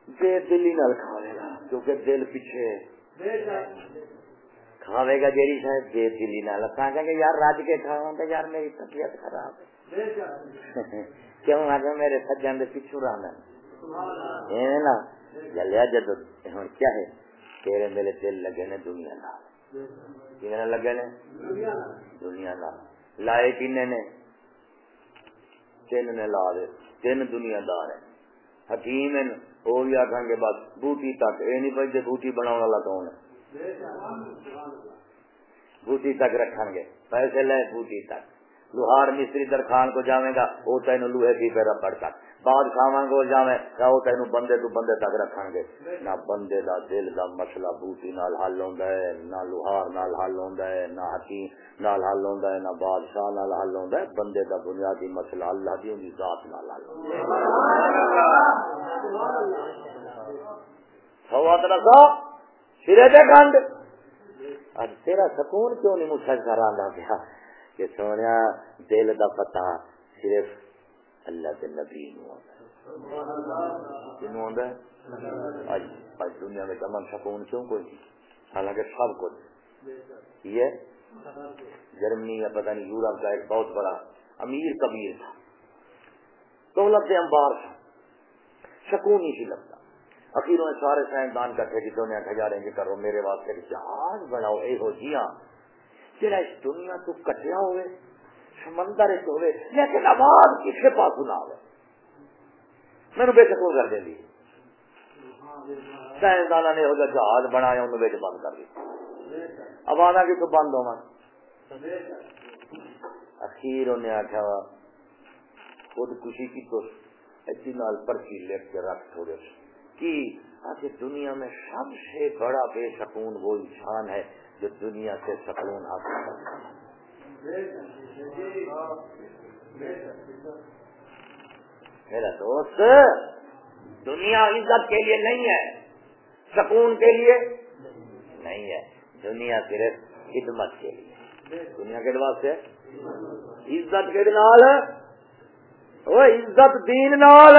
بے دلی نال کھاوے گا کیونکہ دل پیچھے کھاوے گا شاید بے دلی نال کہ یار رج کے کھاوا تو یار میری طبیعت خراب ہے۔ کیوں آج میرے سجن پیچھو رہنا نا جلیا جد ہوں کیا ہے؟ تیرے میرے دل لگے نے دنیا نال۔ لگے نے؟ دنیا نال۔ لائے کنے نے؟ تین نے لا دے۔ تین دنیا دار ہے حکیم وہ بھی آخان گے بس بوٹی تک۔ یہ نہیں پہنچے بوٹی بنا والا کون ہے؟ بوٹی تک رکھیں گے۔ پیسے لے بوٹی تک۔ لوہار مستری درخان کو جاوے گا وہ تین لوہے کی پہ ربڑ تک۔ بادشاہ کو جاوے گا وہ تین بندے تو بندے تک رکھیں گے۔ نہ بندے دا دل دا مسئلہ بوٹی نال حل ہوندا ہے، نہ لوہار نال حل ہوندا ہے، نہ حکیم نال حل ہوندا ہے، نہ بادشاہ نال حل ہوندا ہے۔ بندے دا بنیادی مسئلہ اللہ دی دی ذات نال حل ہوندا ہے۔ سوات رکھو، سرے تے گنڈ اج تیرا سکون کیوں نہیں مجھے گھر آندا پیا؟ کہ سونے دل دا پتا صرف اللہ کے نبی آج دنیا میں تمام سکون کیوں کوئی حالانکہ سب کچھ یہ جرمنی یا پتہ نہیں یورپ کا ایک بہت بڑا امیر کبیر تھا۔ دولت انبار تھا۔ سکون ہی لگتا۔ اخیروں سارے سائنسدان کٹھے کی دنیا کھجا رہے ہیں کرو، میرے واسطے جہاز بناؤ، اے ہو جیاں۔ جڑا اس دنیا تو کٹیا ہوئے۔ سمندر ہوئے، لیکن آواز کسے پاس نہ آئے میرے بے سکون کر دیں سائنسدان نے جہاز بنایا، انہوں بند کر دی آواز کی تو بند ہونا۔ اخیر انہیں آخیا خودکشی کی تو اسی نال پرچی لکھ کے رکھ تھوڑے کی؟ آج دنیا میں سب سے بڑا بے سکون وہ انسان ہے جو دنیا سے سکون حاصل کرتا ہے۔ میرا دوست، دنیا عزت کے لیے نہیں ہے، سکون کے لیے نہیں ہے، دنیا صرف خدمت کے لیے۔ دنیا کے واسطے عزت کے نال، وہ عزت دین نال،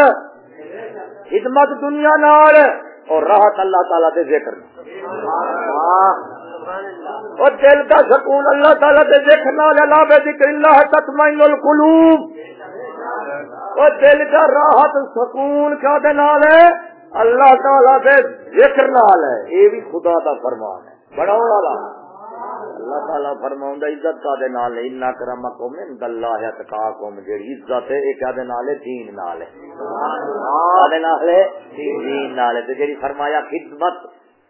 خدمت دنیا نال اور راحت اللہ تعالی دے ذکر اور دل کا سکون اللہ تعالی دے نال اللہ بے ذکر اللہ تطمئن القلوب. اور دل کا راحت سکون کا دے نال ہے؟ اللہ تعالی دے ذکر نال ہے. یہ بھی خدا کا فرمان ہے. بڑا والا اللہ تعالیٰ فرماؤں عزت کا دے نال کرمکم عند اللہ اتقاکم. جڑی عزت ہے ایک دے نال دین نال ہے. دین ہے. فرمایا خدمت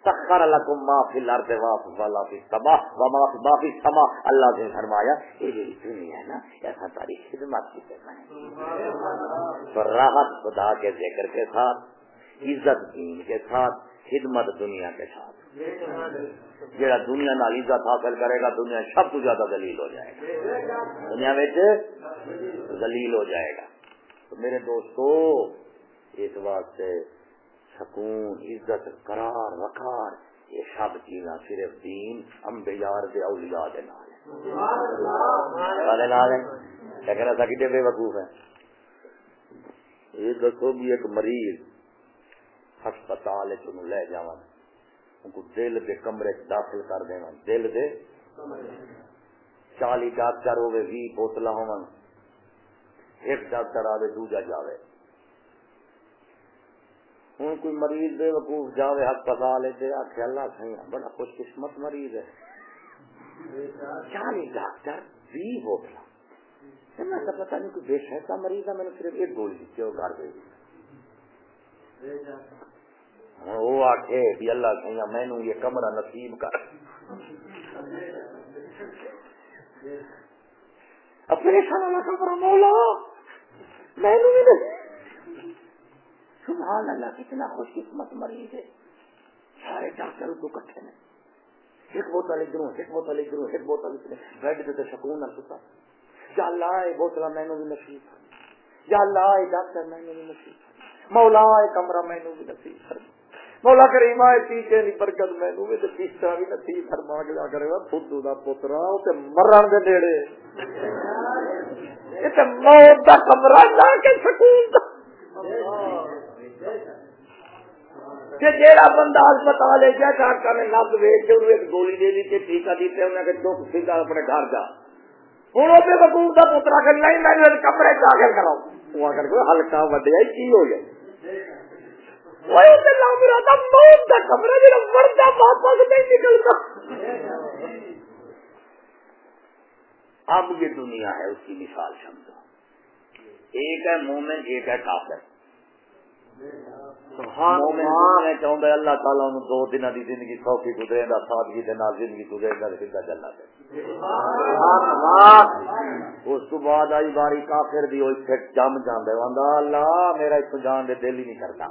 سخر لکم ما فی الارض ولا فی السماء وما فی السماء اللہ نے فرمایا، یہ جو دنیا ہے نا ایسا تاری خدمت کی کرنا ہے۔ تو راحت خدا کے ذکر کے ساتھ، عزت دین کے ساتھ، خدمت دنیا کے ساتھ۔ جڑا دنیا نال عزت حاصل کرے گا، دنیا سب تو زیادہ دلیل ہو جائے گا۔ دنیا میں دلیل ہو جائے گا۔ تو میرے دوستو، اس واسطے سکون عزت قرار وقار یہ سب چیزاں صرف دین امبیار دے اولیاء دے نال ہیں۔ لیکن ایسا کتنے بے وقوف ہے یہ دسو بھی ایک مریض ہسپتال لے جاؤ کو دل دے کمرے داخل کر دینا دل دے چالی ڈاکٹر ہوئے بھی بوتل ہو ایک ڈاکٹر آئے دوجا جاوے۔ ہوں کوئی مریض بے وقوف جاوے ہسپتال آخر اللہ سی بڑا خوش قسمت مریض ہے۔ چالی ڈاکٹر بھی ہو بوتل میں تو پتا نہیں کوئی بے شہتا مریض ہے، میں نے صرف ایک گولی دیتی ہے گھر دے ہاں، وہ آخے بھی اللہ سیا مینو یہ کمرہ نصیب کر۔ پریشان والا کمرہ مولا! مینو بھی نہیں۔ سبحان اللہ کتنا خوش قسمت مریض ہے۔ سارے ڈاکٹر تو کٹھے نے ایک بوتل ادھر ایک بوتل ادھر ایک بوتل ادھر بیڈ پہ سکون نہ ستا۔ یا اللہ بوتل مینو بھی نصیب یا اللہ ڈاکٹر مینو بھی نصیب مولا کمرہ مینو بھی نصیب کر مولا کریم آئے پیچھے نہیں برکت مینو بھی تو پیچھا بھی نصیب فرما کے کرے گا فدو دا پوترا مرن دے نیڑے۔ یہ موت دا کمرہ جا کے سکون جیڑا بندہ ہسپتال ہے کیا ڈاکٹر نے نب ویچ کے انہوں ایک گولی دے دی ٹیکا دیتے انہیں کہ سیدھا اپنے گھر جا۔ ہوں وہ وقوف کا پترا نہیں، میں کمرے داخل کراؤ وہ کر کے ہلکا ودیا کی ہو گیا۔ اب یہ دنیا ہے اس کی مثال سمجھو۔ ایک ہے مومن، ایک ہے کافر۔ اللہ. تعالیٰ دو دن کی زندگی سوکھی گزرے سادگی نال زندگی گزرے چلا اس بعد آئی باری کافر دی ہوئی پھر جم جانے اللہ میرا اس کو جان دے دل ہی نہیں کرتا۔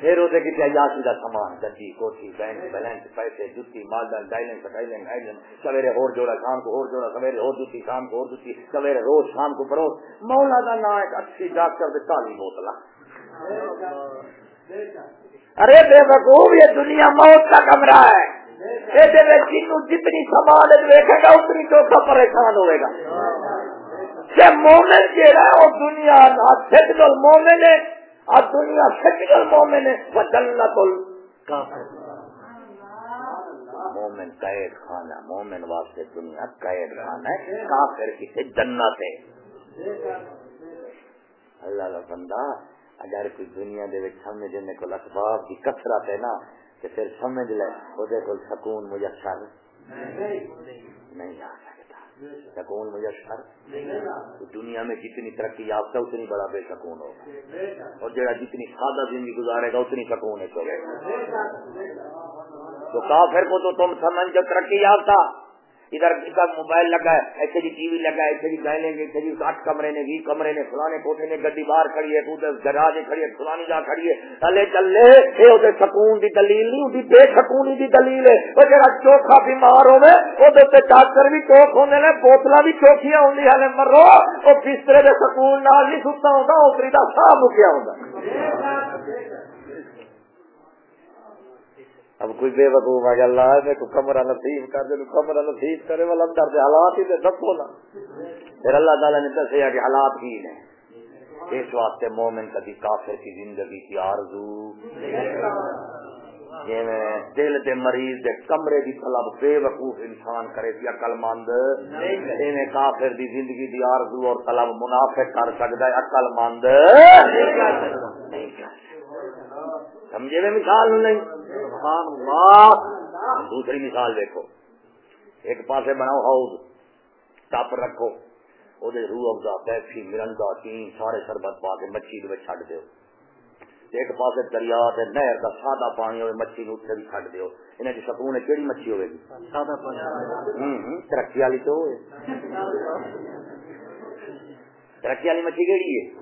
پھر کا سامان گڈی کوٹھی بینک بیلنس پیسے جتی مالدن ڈائلنس ڈائلنس ڈائلنس سویرے ہور جوڑا شام کو ہور جوڑا سویرے ہور جتی شام کو ہور جتی سویرے روز شام کو بروز مولا کا نام ایک اچھی ڈاکٹر دے بوتل ارے بے وقوف، یہ دنیا موت کا کمرہ ہے۔ جتنی سامان دیکھے گا، اتنی چوکھا پریشان ہوئے گا۔ مومن جہاں ہے، وہ دنیا مومن ہے اور دنیا سچل مومن ہے، وہ جنت مومن قید خانہ مومن واسطے دنیا قید خانہ ہے، کافر کسی جنت ہے۔ اللہ کا بندہ اگر کوئی دنیا دے سمجھنے کو اسباب کی کثرت ہے نا تو پھر سمجھ لے وہ سکون میسر نہیں آ سکتا۔ سکون میسر؟ دنیا میں جتنی ترقی یافتہ، اتنی بڑا بے سکون ہوگا۔ اور جڑا جتنی سادہ زندگی گزارے گا، اتنی سکون ہے تو کافر کو تو تم سمجھ جو ترقی یافتہ۔ ادھر ادھر موبائل لگا ہے، ایسے جی ٹی وی لگا ہے، ایسے جی گائے گے ایسے جی آٹھ کمرے نے بھی کمرے نے، فلانے کوٹے نے، گڈی باہر کھڑی ہے ادھر گراج کھڑی ہے، فلانی جا کھڑی ہے چلے چلے یہ ادھر سکون دی دلیل نہیں ہوتی بے سکونی دی دلیل ہے۔ وہ جڑا چوکھا بیمار ہوے وہ ڈاکٹر بھی چوک ہونے نے بوتل بھی چوکھیاں ہوں ہلے مرو وہ بسترے کے سکون نال نہیں ستا ہوتا اوپری کا سا مکیا ہوتا اب کوئی بے وقوف آ اللہ میں کو کمرہ نصیب کر دے کمرہ نصیب کرے، والا اندر دے حالات ہی دسو نا۔ پھر اللہ تعالیٰ نے دسیا کہ حالات کی نے اس واسطے مومن کبھی کافر کی زندگی کی آرزو۔ جی دل دے مریض دے کمرے دی طلب بے وقوف انسان کرے سی عقل مند۔ جی ایویں کافر دی زندگی دی آرزو اور طلب منافق کر سکتا ہے، عقل مند۔ نہیں کر سمجھے میں مثال نہیں۔ سبحان اللہ۔ دوسری مثال دیکھو۔ ایک پاسے بناؤ ہاؤس ٹپ رکھو۔ وہ روح افزا پیپسی مرندا تین سارے سربت پا کے مچھی چڈ دو ایک پاس دریا نہر کا سادہ پانی ہوئے مچھی نو بھی چڈ انہیں کی سکون کہڑی مچھی ہوئے گی؟ سادہ پانی۔ ترقی والی تو ترقی والی مچھی کہڑی ہے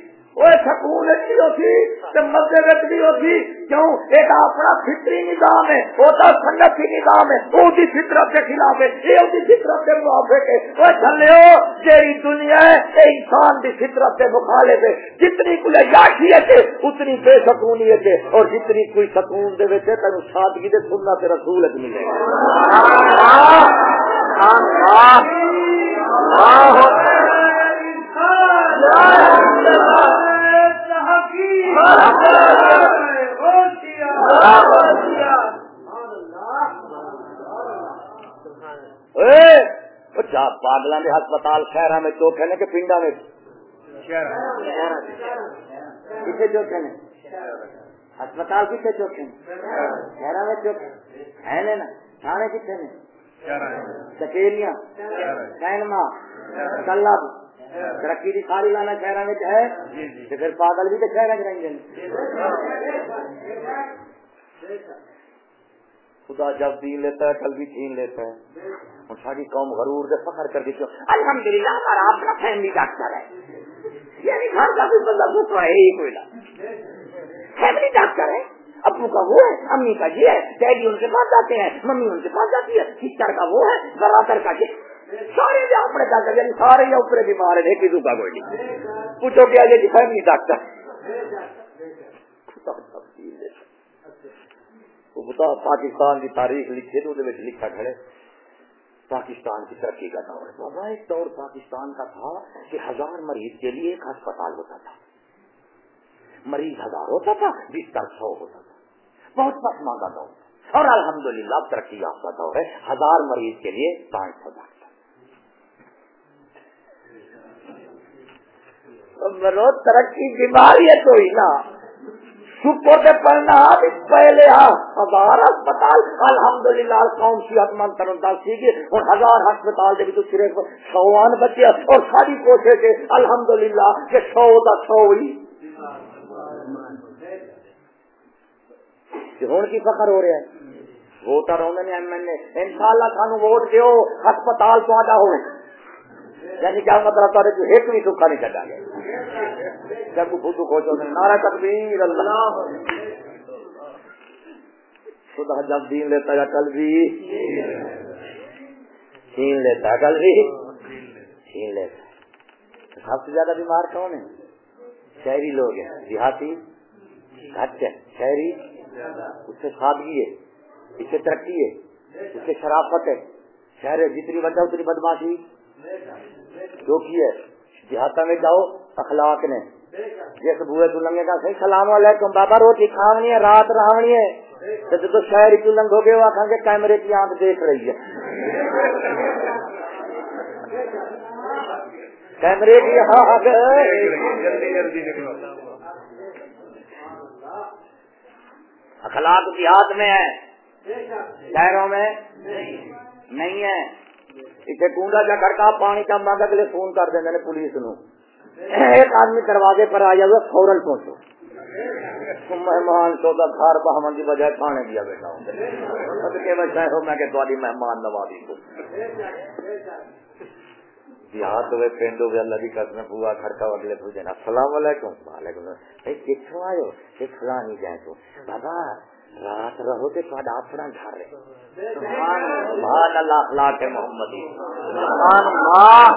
وہ سکون ہوتی تو بھی ہوتی کیوں ایک اپنا فطری نظام ہے وہ تو کی نظام ہے وہ فطرت کے خلاف ہے یہ فطرت کے موافق ہے وہ چلے تیری دنیا ہے یہ انسان کی فطرت کے مخالف ہے جتنی کوئی عیاشیت ہے اتنی بے سکونیت ہے اور جتنی کوئی سکون دے تین سادگی دے سننا تیرا سہولت ملے گا ہسپتال شہر میں چوکھے نے کہ پنڈا میں چوکھے نے ہسپتال کتنے چوکھے شہر میں چوکھے ہے نا؟ تھانے کتنے نے؟ کلب۔ ترقی کی ساری لانا شہر میں ہے جی، جی۔ پھر پاگل بھی تو شہر رہیں خدا جب دین لیتا ہے کل بھی چھین لیتا ہے۔ اور ساری قوم غرور سے فخر کر دیتی الحمد للہ ہمارا اپنا فیملی ڈاکٹر ہے۔ یعنی گھر کا بھی بندہ دوسرا ہے ہی کوئی فیملی ڈاکٹر ہے۔ ابو کا وہ ہے امی کا یہ ہے۔ ڈیڈی ان کے پاس جاتے ہیں ممی ان کے پاس جاتی ہے۔ سسٹر کا وہ ہے برادر کا یہ۔ سارے اپنے ڈاکٹر یعنی سارے اوپر بیمار ہے ایک کا کوئی نہیں۔ پوچھو کیا یہ فیملی ڈاکٹر۔ پاکستان کی تاریخ لکھے تو لکھا کھڑے پاکستان کی ترقی کا دور ہے۔ بابا ایک دور پاکستان کا تھا کہ ہزار مریض کے لیے ایک ہسپتال ہوتا تھا۔ مریض ہزار ہوتا تھا بستر سو ہوتا تھا۔ بہت پسماندہ دور۔ اور الحمدللہ ترقی یافتہ دور ہے۔ ہزار مریض کے لیے پانچ سو مرو ترقی بیماری ہے تو ہی نا شکر کے پڑھنا پہلے ہاں، ہزار اسپتال الحمد للہ قوم صحت مند ترنتا سیکھے اور ہزار ہسپتال دے تو صرف سو آن بچے اور ساری کوشش ہے الحمد للہ کہ سو کا سو ہی۔ ہوں کی فخر ہو رہا ہے۔ ووٹر ہونے نے ایم ایل اے۔ ان شاء اللہ سانو ووٹ دیو، ہسپتال تو ہوئے یعنی کیا مطلب؟ تو ایک بھی سکھا نہیں چڑھا گیا۔ جب خود کھوچو نارا تکبیر، اللہ۔ خدا جب دین لیتا ہے کل بھی چھین لیتا ہے کل بھی چھین لیتا۔ سب سے زیادہ بیمار کون ہے شہری لوگ ہیں، دیہاتی۔ گھٹ ہے، شہری۔ اس سے سادگی ہے، اس سے ترقی ہے، اس سے شرافت ہے۔ شہر جتنی وجہ اتنی بدماشی۔ جو کی ہے دیہات میں جاؤ۔ اخلاق نے۔ جس بوئے تو لنگے کا صحیح، سلام علیکم، بابا روٹی کھاونی ہے، رات رہنی ہے۔ تو جب شہر کی لنگو گے وہ آخان کے کیمرے کی آنکھ دیکھ رہی ہے۔ کیمرے کی آنکھ۔ اخلاق کی ہاتھ میں ہے۔ شہروں میں نہیں ہے۔ اسے کنڈا جا کر پانی کا مانگا کے لیے فون کر دیں پولیس نو ایک آدمی دروازے پر آ جائے فورن پہنچو۔ مہمان چودہ گھر بہمن کی بجائے کھانے دیا بیٹھا ہوں کے بچہ ہو، میں کہ تاری مہمان نوازی کو۔ دیہات ہوئے پنڈ ہوئے، اللہ کی قسم ہوا کھڑکا اگلے پوچھے السلام علیکم۔ وعلیکم السلام۔ کتوں آئے ہو؟ فلانی جائے تو۔ بابا رات رہو تو تھوڑا اپنا گھر ہے۔ سبحان اللہ اخلاق محمدی۔ سبحان اللہ۔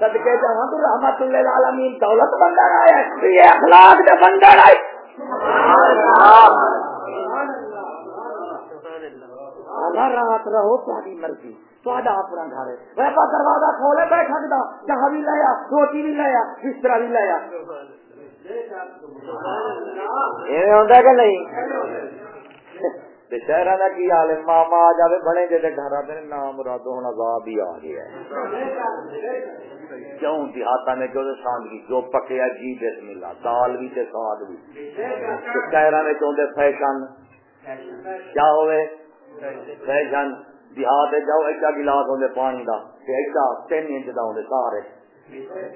صدقے تو رحمت دولت آیا یہ اخلاق دے رات رہو تاری مرضی اپنا گھر ہے۔ دروازہ کھولے بیٹھا چاہ بھی لایا روٹی بھی لایا بستر بھی لایا ہوتا کہ نہیں شہر کا کی حال ہے ماما آ جائے بنے جی گھر آتے نام مراد ہوں عذاب ہی آ گیا کیوں دیہات میں جو ساندگی جو پکیا جی بسم اللہ دال بھی تے سواد بھی شہر میں چاہتے فیشن کیا ہوئے فیشن دیہات جاؤ ایڈا گلاس ہوتے پانی کا ایڈا تین انچ کا ہوتے سارے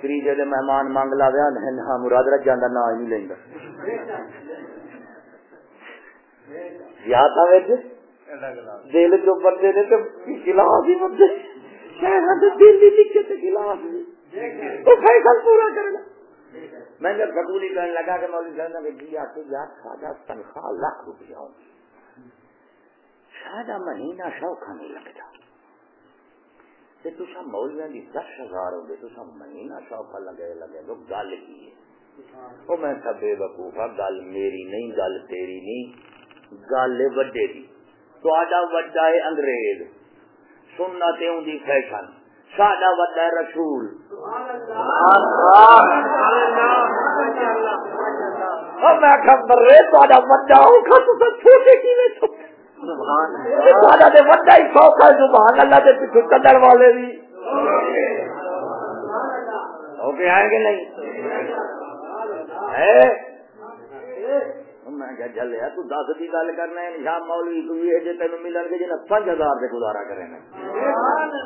تریجے دے مہمان منگ لا دیا ہاں مراد رکھ جانا نا ہی نہیں لینا دیہات جی؟ دل جو بندے نے تو گلاس ہی بندے شہر دے دل ہی لکھے تھے گلاس تو فیصل پورا کرنا میں جب قبولی کرنے لگا کہ مولوی صاحب نے جی آپ یار سادہ تنخواہ لاکھ روپیہ ہوں۔ سادہ مہینہ شوقہ نہیں لگتا۔ تصا مولویا کی دس ہزار ہوگی تصا مہینہ شوقہ لگے لگے لو گل کی وہ میں سب بے وقوفا گل میری نہیں گل تیری نہیں گل وڈے دی۔ تھوڑا وڈا ہے انگریز سننا تے ہوں فیشن۔ ساڈا وڈا ہے رسول۔ میں خبر رہے تھوڑا وڈا ہو چھوٹے کی وڈا ہی سوکھ ہے سبحان اللہ پیچھے قدر والے بھی آئیں گے نہیں؟ میں تو دس کی گل کرنا ہے مولوی، تو یہ جی تین ملن گے، جنہیں پانچ ہزار سے گزارا کریں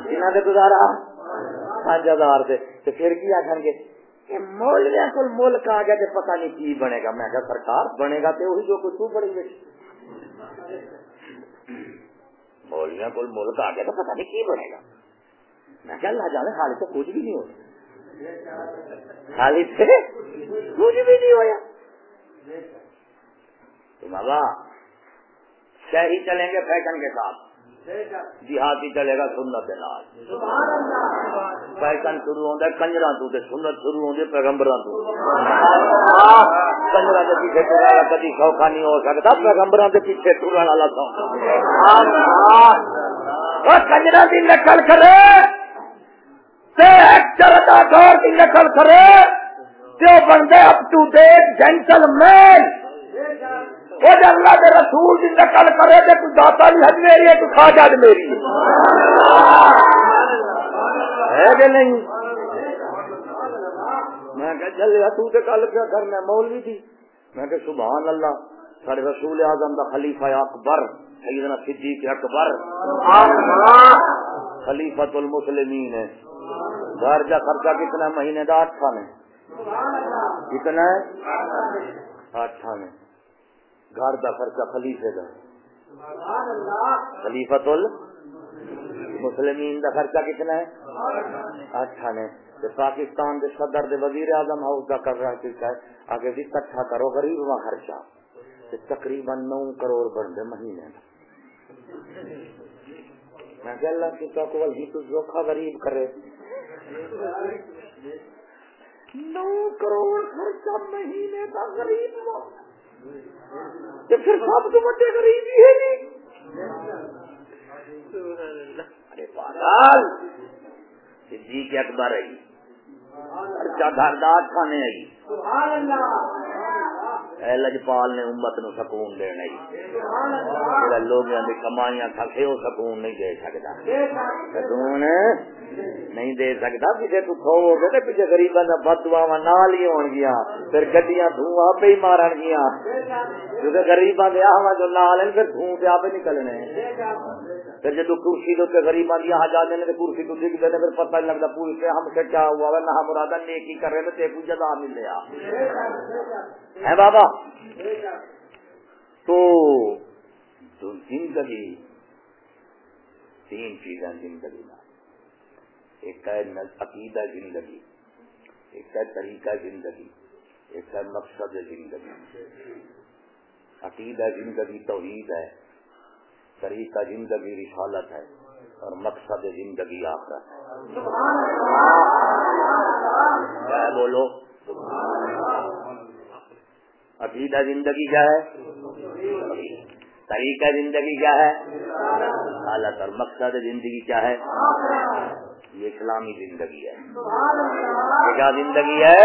جنہ سے گزارا؟ پانچ ہزار سے تو پھر کی آخر گے؟ مولویا کو ملک آ گیا پتا نہیں کی بنے گا۔ میں سرکار بنے گا تو وہی جو کچھ بڑی گی مولویا کو ملک آ گیا تو پتا نہیں کی بنے گا۔ میں کیا اللہ جانے خالد سے کچھ بھی نہیں ہو خالد سے کچھ بھی نہیں ہوا تو بابا شہری چلیں گے فیشن کے ساتھ۔ دیہاتی چلے گا سنت نال۔ شروع ہوتا کنجرا تو سنت شروع ہوتی پیغمبر تو۔ کنجرا کے پیچھے ٹورا کبھی سوکھا نہیں ہو سکتا پیغمبر کے پیچھے والا سوکھا۔ کنجرا کی نقل کرے کی نقل کرے جو بندے up to date gentleman وہ اللہ کے رسول کی نقل کرے کہ تو داتا بھی حج میری ہے، تو خواجہ بھی میری ہے۔ کہ نہیں؟ میں کہ چلے تو تے کل کیا کرنا مولوی تھی میں کہ سبحان اللہ، سارے رسول اعظم دا خلیفہ اکبر، سیدنا صدیق اکبر۔ خلیفۃ المسلمین ہے۔ گھر کا خرچہ کتنا مہینے کا آٹھ میں کتنا ہے؟ آٹھ میں گھر کا خرچہ خلیفے کا خلیفت مسلمین کا خرچہ کتنا ہے؟ اچھا نے. پاکستان کے صدر دے وزیر اعظم ہاؤس کا کر رہا ہے؟ آگے بھی کٹھا کرو غریب وہاں خرچہ. تقریباً نو کروڑ بن دے مہینے میں. کہ اللہ کی تو ہی تو زوکھا غریب کرے. نو کروڑ خرچہ مہینے کا غریب پھر سب تو بڑے غریب ہی ہے نہیں ارے پاگل صدیق اکبر ہے۔ گھردار کھانے آئی اے لجپال نے امت نو سکون دینا جڑا لوگ کمائیاں کھے وہ سکون نہیں دے سکتا سکون نہیں دے سکتا، پیچھے تو کھو گے تو پیچھے غریباں دا بد دعا نال ہی ہون گیا پھر گڈیاں دھوں آپ ہی مارن گیا کیونکہ غریباں دے آواں جو نال ہیں، پھر دھوں تے آپ نکلنے پھر جدو کرسی دے غریباں دی آ جاندے نے کرسی تو ڈگ دے پھر پتہ نہیں لگدا پوچھ کے ہم سے کیا ہوا ہے نہ مرادا نیکی کر رہے تے کو جزا ملیا ہے بابا؟ تو زندگی، تین چیزیں زندگی میں ایک ہے عقیدہ زندگی، ایک ہے طریقہ زندگی، ایک ہے مقصد زندگی۔ عقیدہ زندگی توحید ہے، طریقہ زندگی رسالت ہے اور مقصد زندگی آخرت کیا بولو؟ عقیدہ زندگی کیا ہے؟ طریقہ زندگی کیا ہے؟ حالت اور مقصد زندگی کیا ہے؟ یہ اسلامی زندگی ہے۔ کیا زندگی ہے؟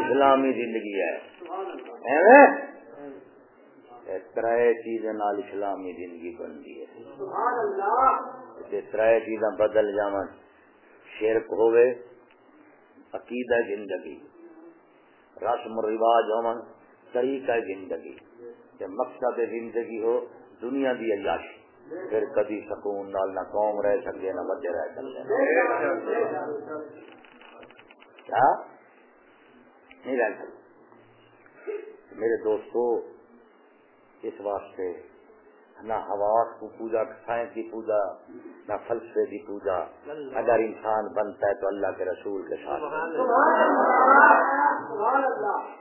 اسلامی زندگی ہے۔ تر چیزیں نال اسلامی زندگی بنتی ہے۔ تر چیزاں بدل جا شرک ہوئے عقیدہ زندگی رسم رواج ہو طریقہ زندگی۔ مقصد زندگی ہو دنیا دی عیاشی۔ پھر کبھی سکون نال نہ قوم رہ سکتے نہ بچے رہ سکتے کیا؟ نہیں رہ سکتے میرے دوستو اس واسطے نہ حواس کو پوجا سائنس کی پوجا نہ فلسفے کی پوجا۔ اگر انسان بنتا ہے تو اللہ کے رسول کے ساتھ۔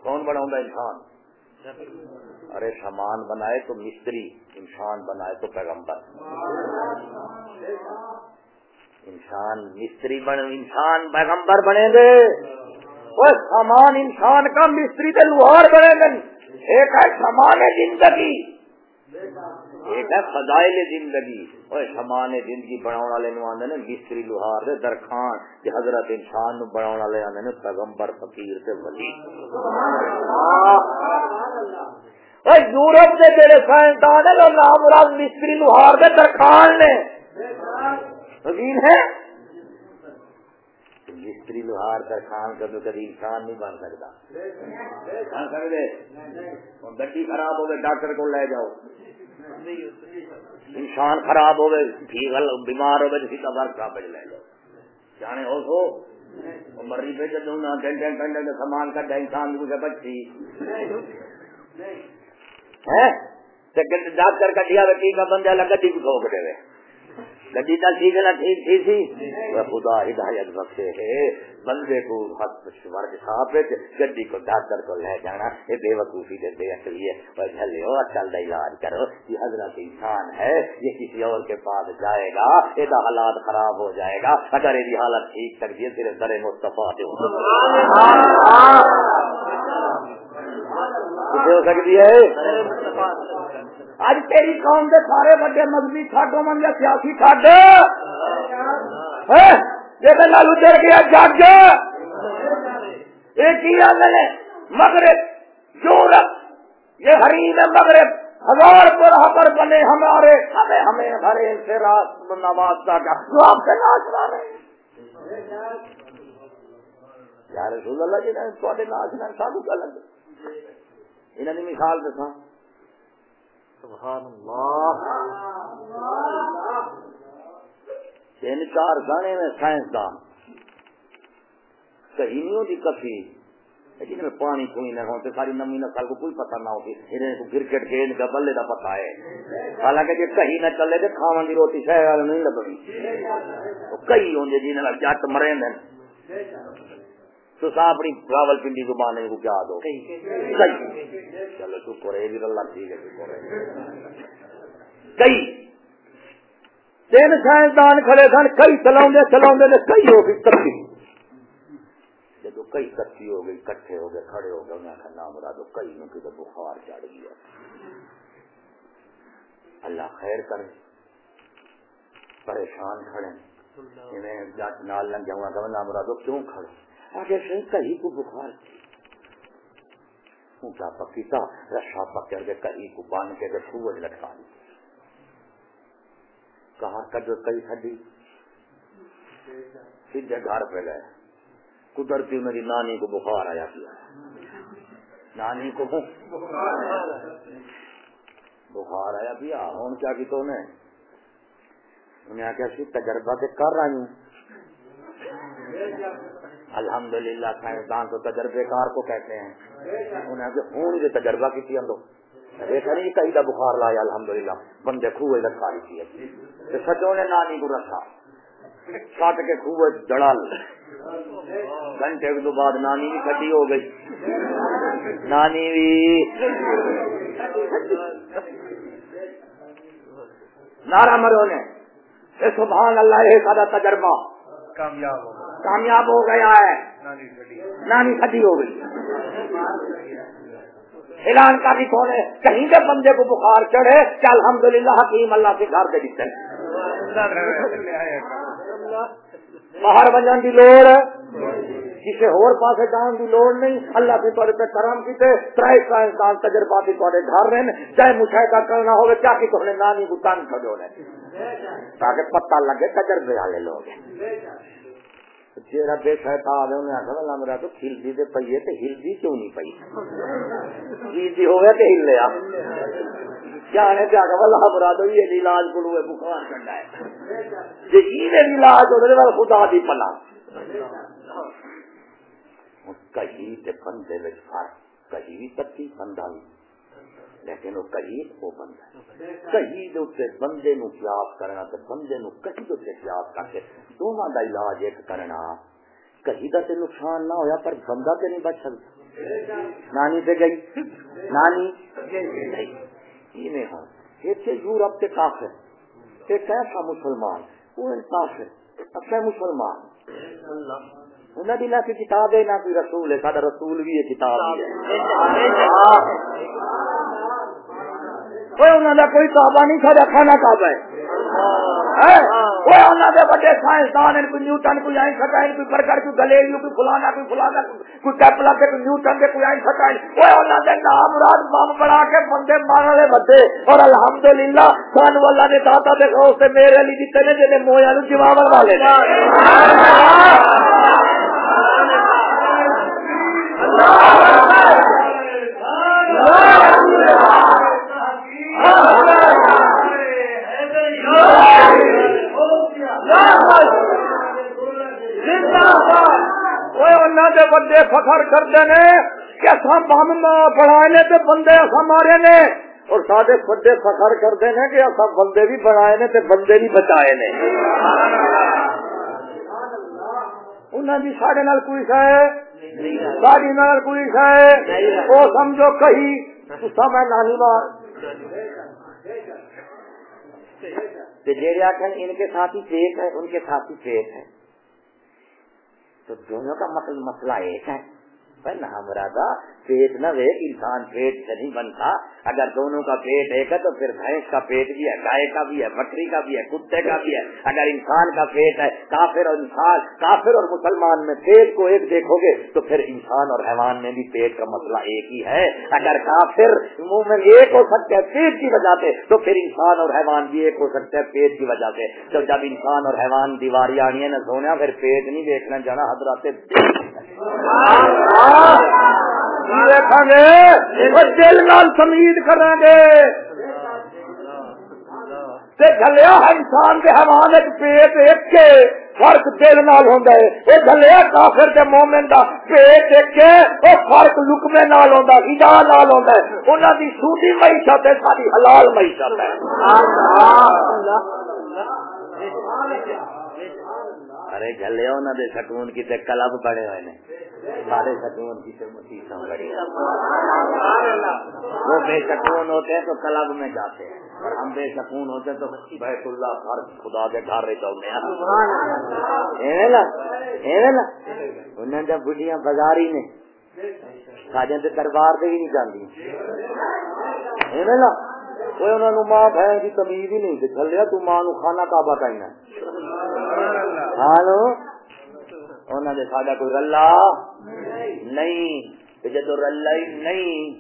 کون بنا انسان؟ ارے سامان بنائے تو مستری، انسان بنائے تو پیغمبر۔ انسان مستری بن، انسان پیغمبر بنے گے۔ وہ سامان انسان کا مستری تو لوہار بنے گا ایک ہے سامان زندگی، ایک ہے فضائل زندگی۔ اور سامان زندگی بنا والے آدھے مستری، لوہار دے درخان کہ حضرت انسان نو بنا والے آدھے پیغمبر، فقیر سے ولی۔ اور یورپ کے جڑے سائنسدان ہیں نام مراد مستری لوہار دے درخان نے۔ یقین ہے؟ مستری لوہار درخان کبھی کبھی انسان نہیں بن سکتا۔ بن سکتے۔ گڈی خراب ہوگی ڈاکٹر کو لے جاؤ۔ انسان خراب ہوگی جی بیمار ہوگی تو سیدھا برف کا لے جاؤ۔ جانے ہو سو۔ مری پہ جب ٹینٹن ٹینٹن سامان کا انسان مجھے بچی۔ ڈاکٹر کٹیا بیٹی کا بندہ لگا گڈی کو ٹھوک دے گڈی کا ٹھیک ہے نا، ٹھیک تھی سی؟ خدا ہدایت بخشے ہے۔ بندے کو ورگ صاحب گڈی کو ڈاکٹر کو لے جانا۔ یہ بے وقوفی دے بے اصلی ہے۔ چلے ہو اچھا چل علاج کرو۔ یہ حضرت انسان ہے، یہ کسی اور کے پاس جائے گا یہ حالات خراب ہو جائے گا۔ اگر یہ حالت ٹھیک کر دیے تیرے در مستفا ہو سکتی ہے؟ اج تیری قوم کے سارے بڑے مذہبی کھاڈو من یا سیاسی کھڈ جیسے لالو چل گیا جگ یہ کی آدھے مغرب، یورپ۔ یہ حریم مغرب۔ ہزار پر حبر بنے ہمارے، ہمیں ہمیں ہرے سے رات نواز کا جو آپ سے ناچ رہے یا رسول اللہ جی نے تھوڑے ناچنا سانو لگے انہوں نے مثال دسا سبحان اللہ۔ تین چار گانے میں سائنسدان کہیں نہیں ہوتی کفی لیکن میں پانی کوئی نہ ہوتے ساری نمی نسل کو کوئی پتہ نہ ہوتی انہیں کو کرکٹ کھیل کا بلے کا پتا ہے۔ حالانکہ جی کہیں نہ چلے تو کھاوا کی روٹی شہر نہیں لگنی کئی ہوں جنہیں جٹ مرے تو اپنی راول پنڈی زبان کو کیا دو چلو رہے بھی اللہ ٹھیک ہے کئی تین سائنسدان کھڑے سن کئی چلا چلا کئی ہو گئی کٹھی۔ جب کئی کٹھی ہو گئی کٹھے ہو گئے کھڑے ہو گئے انہیں نام مرادو کئی نو کہ بخار چڑھ گیا اللہ خیر کرے۔ پریشان کھڑے۔ نال لگ جاؤں گا نام مرادو کیوں کھڑے؟ آگے کہیں کو بخار اونچا پکیتا، رشا پکڑ کے کہیں کو باندھ کے سورج جی لٹکا دی کہاں کر کئی کھڈی جی، سیدھے گھر پہ گئے۔ قدرتی میری نانی کو بخار آیا کیا نانی کو بخار آیا۔ پیا۔ ہوں کیا کی تو نے؟ انہیں آخیا سی تجربہ تو کر رہا ہوں الحمد للہ سائنسدان تو تجربے کار کو کہتے ہیں۔ انہیں آخیا ہوں جو تجربہ کی اندو دیکھا نہیں کئی کا بخار لایا الحمد للہ بندے خوہ رکھا رہی تھی سچوں نے نانی کو رکھا۔ کٹ کے خوب جڑال گھنٹے کے بعد نانی بھی کٹی ہو گئی۔ نانی بھی۔ نارا مرو نے۔ سبحان اللہ یہ تجربہ۔ کامیاب ہو کامیاب ہو گیا ہے۔ نانی کٹی ہو گئی۔ اعلان کا بھی کون ہے؟ کہیں کے بندے کو بخار چڑھے کہ الحمدللہ حکیم اللہ سے گھر دے دیتے باہر بجن کی لوڑ کسی ہور پاسے جان کی لوڑ نہیں۔ اللہ کے طور پہ کرم کیتے۔ ترائی سائنسدان تجرباتی تے گھر رہے چاہے مشاہدہ کرنا ہوگا کیا کہ تمہیں نانی کو تن کھڑو تاکہ پتہ لگے تجربے والے لوگ جیڑا بے شیطان ہے انہیں آخر اللہ میرا تو ہلدی دے پئیے تے ہلدی کیوں نہیں پئی ہلدی ہوئے تے ہل لیا جانے پہ آگا واللہ مرادو یہ علاج کو لوے بخار کرنا ہے جی یہ علاج ہو رہے خدا دی پلا کہیں تے بندے میں فرق کہیں تکی بندہ بھی لیکن وہ قریب وہ بندہ کہیں اتنے بندے نو پیاس کرنا تو بندے نو کہیں اتنے پیاس کر کے دونوں کا علاج ایک کرنا۔ کہیں کا تو نقصان نہ ہویا پر بندہ تو نہیں بچ سکتا۔ نانی پہ گئی۔ نانی نہیں۔ ہوں اتنے یورپ کے کافر۔ ایک ایسا مسلمان وہ کافر۔ اپنے مسلمان۔ انہیں بھی نہ کوئی کتاب ہے نہ کوئی رسول ہے سارا رسول بھی ہے۔ کتاب کوئی کعبہ نہیں کھا کھانا کعبہ ہے۔ بڑے سائنسدان کوئی نیوٹن کوئی آئن سٹائن کوئی برگر کوئی گلیریو کوئی فلانا کوئی فلانا کوئی ٹیپلا کے کوئی نیوٹن کے کوئی آئن سٹائن وہ انہوں نے نام رات بم بڑا کے بندے مارنے بدے اور الحمدللہ سان والا نے داتا دے سے میرے لیے جتنے نے جنہیں مویا نو جواب والے دے بندے فخر کرتے نے، کہ بم نہ تے بندے مارے نے۔ اور سارے بندے فخر کرتے ہیں کہ اصا بندے بھی بنائے نے تے بندے بھی بچائے نے۔ انہوں نے سارے نال کوئی ہے ساری نال کوئی ہے وہ سمجھو کہیں سمے نانی مار جیڑے آخر ان کے ساتھ ہی فیک ہے، ان کے ساتھ ہی فیک ہے۔ تو دونوں کا مطلب مسئلہ ایک ہے۔ نہ مرادہ پیٹ نہ ویک انسان پیٹ سے نہیں بنتا۔ اگر دونوں کا پیٹ ایک ہے تو پھر بھینس کا پیٹ بھی ہے، گائے کا بھی ہے بکری کا بھی ہے، کتے کا بھی ہے۔ اگر انسان کا پیٹ ہے، کافر اور انسان، کافر اور مسلمان میں پیٹ کو ایک دیکھو گے تو پھر انسان اور حیوان میں بھی پیٹ کا مسئلہ ایک ہی ہے۔ اگر کافر منہ میں ایک ہو سکتے ہیں پیٹ کی وجہ سے، تو پھر انسان اور حیوان بھی ایک ہو سکتے ہیں پیٹ کی وجہ سے۔ تو جب انسان اور حیوان دیواری آنی ہے نہ سونا، پھر پیٹ نہیں دیکھنا جانا حضرات دیکھا گے دل نال سمید کریں گے جلیا انسان کے حوان ایک پیٹ ایک کے فرق دل نال ہوں وہ جلیا کافر کے مومن کا پیٹ ایک کے وہ فرق لکمے نال ہوں ہجا نال ہوں انہوں کی سوٹی معیشت ہے، ساری حلال معیشت ہے۔ ارے جلیا انہوں نے سکون کی کلب پڑے ہوئے نے۔ سارے سکون کی بڑی وہ بے سکون ہوتے ہیں تو کلب میں جاتے ہیں۔ اور ہم بے سکون ہوتے ہیں تو بیت اللہ ہر خدا کے گھر چلتے انہیں جب بڑھیاں بازاری نے۔ ساجن دربار سے ہی نہیں جاتی کوئی انہوں نے ماں بہن کی تمیز ہی نہیں چلیا تو ماں نو کعبہ کہنا سبحانو انہوں نے ساڈا کوئی رلا نہیں جدو رلا ہی نہیں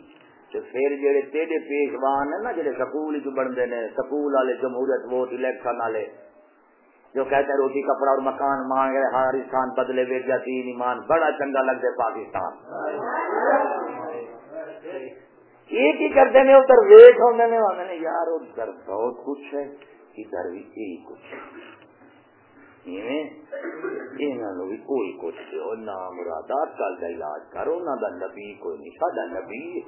تو پھر جڑے تیرے پیشوان ہیں نا جڑے سکول چ بنتے ہیں سکول والے جمہوریت ووٹ الیکشن والے جو کہتے ہیں روٹی کپڑا اور مکان مانگ رہے ہر انسان بدلے ویٹ تین ایمان بڑا چنگا لگتا ہے پاکستان یہ کی کرتے ہیں ادھر ویٹ ہونے نے یار، ادھر بہت کچھ ہے، ادھر بھی یہی کچھ بھی کوئی کچھ نہ کل کا علاج کرو، نہ نبی کوئی نہیں سا نبی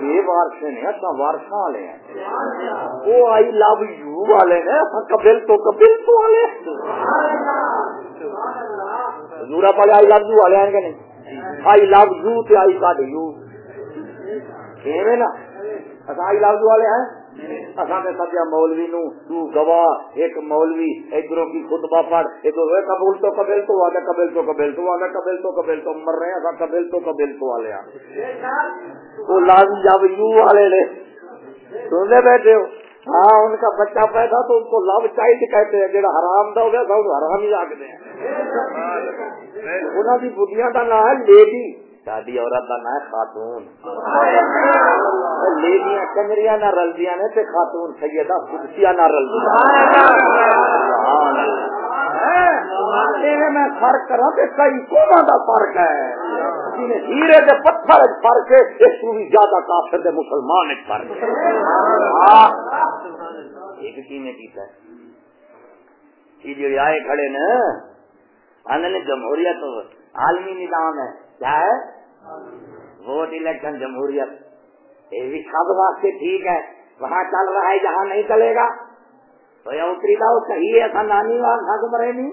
بے نے اصا والے ہیں۔ وہ آئی لو یو والے نے تو تو والے آئی لو یو والے ہیں کہ نہیں۔ آئی لو یو تے آئی کٹ یو۔ نا۔ یو والے ہیں۔ مولوی نو تو گواہ ایک مولوی ادھروں کی خطبہ پڑھ ادھر قبول تو قبل تو آگے قبل تو قبل تو آگے قبل تو قبل تو مر رہے ہیں قبل تو قبل تو والے وہ لازم جب یو والے نے سننے بیٹھے ہو۔ ہاں ان کا بچہ پیدا تو ان کو لو چائلڈ کہتے ہیں جہاں حرام دا ہو گیا سب حرام ہی آگے انہوں کی بڑھیا کا نام ہے لیڈی۔ شادی عورت کا نام خاتون. لیڈیاں کنجریاں نہ رلدیاں نے تے خاتون سیدہ خدسیاں نہ رلدیاں. میں فرق کہ کئی کوما دا فرق ہے. ہیرے دے پتھر فرق ہے اس کو بھی زیادہ کافر دے مسلمان ایک فرق ہے. ایک کی میں کیتا ہے. یہ جو آئے کھڑے نا انہوں نے جمہوریت عالمی نظام ہے. کیا ہے ووٹ الیکشن جمہوریت یہ بھی سب واسطے ٹھیک ہے۔ وہاں چل رہا ہے جہاں نہیں چلے گا۔ تو یہ اتری تھا وہ صحیح ہے ایسا نانی وہاں تم رہے نہیں۔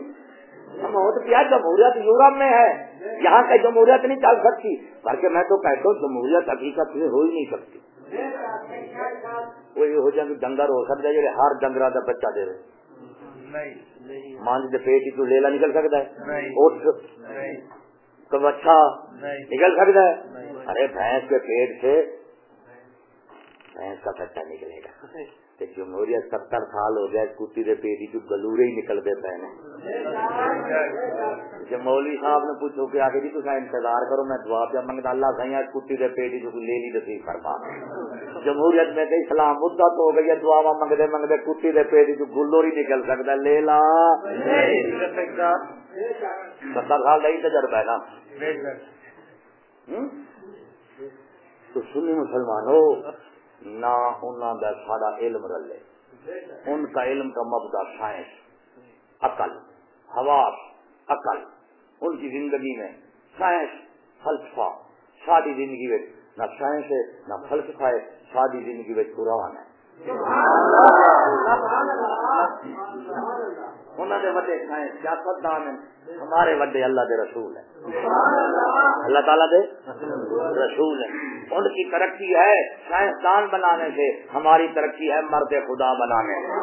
بہت کیا جمہوریت یورپ میں ہے۔ یہاں کا جمہوریت نہیں چل سکتی۔ بلکہ میں تو کہتا ہوں جمہوریت حقیقت میں ہو ہی نہیں سکتی۔ وہ یہ ہو جائے ڈنگر ہو سکتا ہے ہر ڈنگر کا بچہ دے رہے۔ مانج کے پیٹ تو لیلا نکل سکتا ہے۔ تو اچھا نکل سکتا ہے؟ ارے بھینس کے پیٹ سے بھینس کا بچہ نکلے گا۔ جمہوریت ستر سال ہو گیا کتی دے پیٹی جو گلورے ہی نکلتے پے جب مولوی صاحب نے پوچھو کہ آگے جی تصا انتظار کرو میں دعا پہ منگتا اللہ سہی کتی دے پیٹی جو لے لی نصیب فرما۔ جمہوریت میں کہ اسلام مدت ہو گئی ہے دعا منگتے منگتے کتی دے پیٹی جو گلور ہی نکل سکتا لے لا ستر سال نہیں تجربہ ہے نا تو سنی مسلمانوں نہ انہوں کا سارا علم رلے۔ ان کا علم کا مبدا سائنس۔ عقل، حواس، عقل۔ ان کی زندگی میں سائنس، فلسفہ۔ ساری زندگی میں نہ سائنس ہے، نہ فلسفہ ہے، ساری زندگی میں قرآن ہے۔ انہوں نے وڈے سیاست دان ہمارے وڈے اللہ دے رسول ہیں۔ اللہ تعالیٰ دے رسول ہیں۔ ان کی ترقی ہے، سائنسدان بنانے سے۔ ہماری ترقی ہے مرد خدا بنانے۔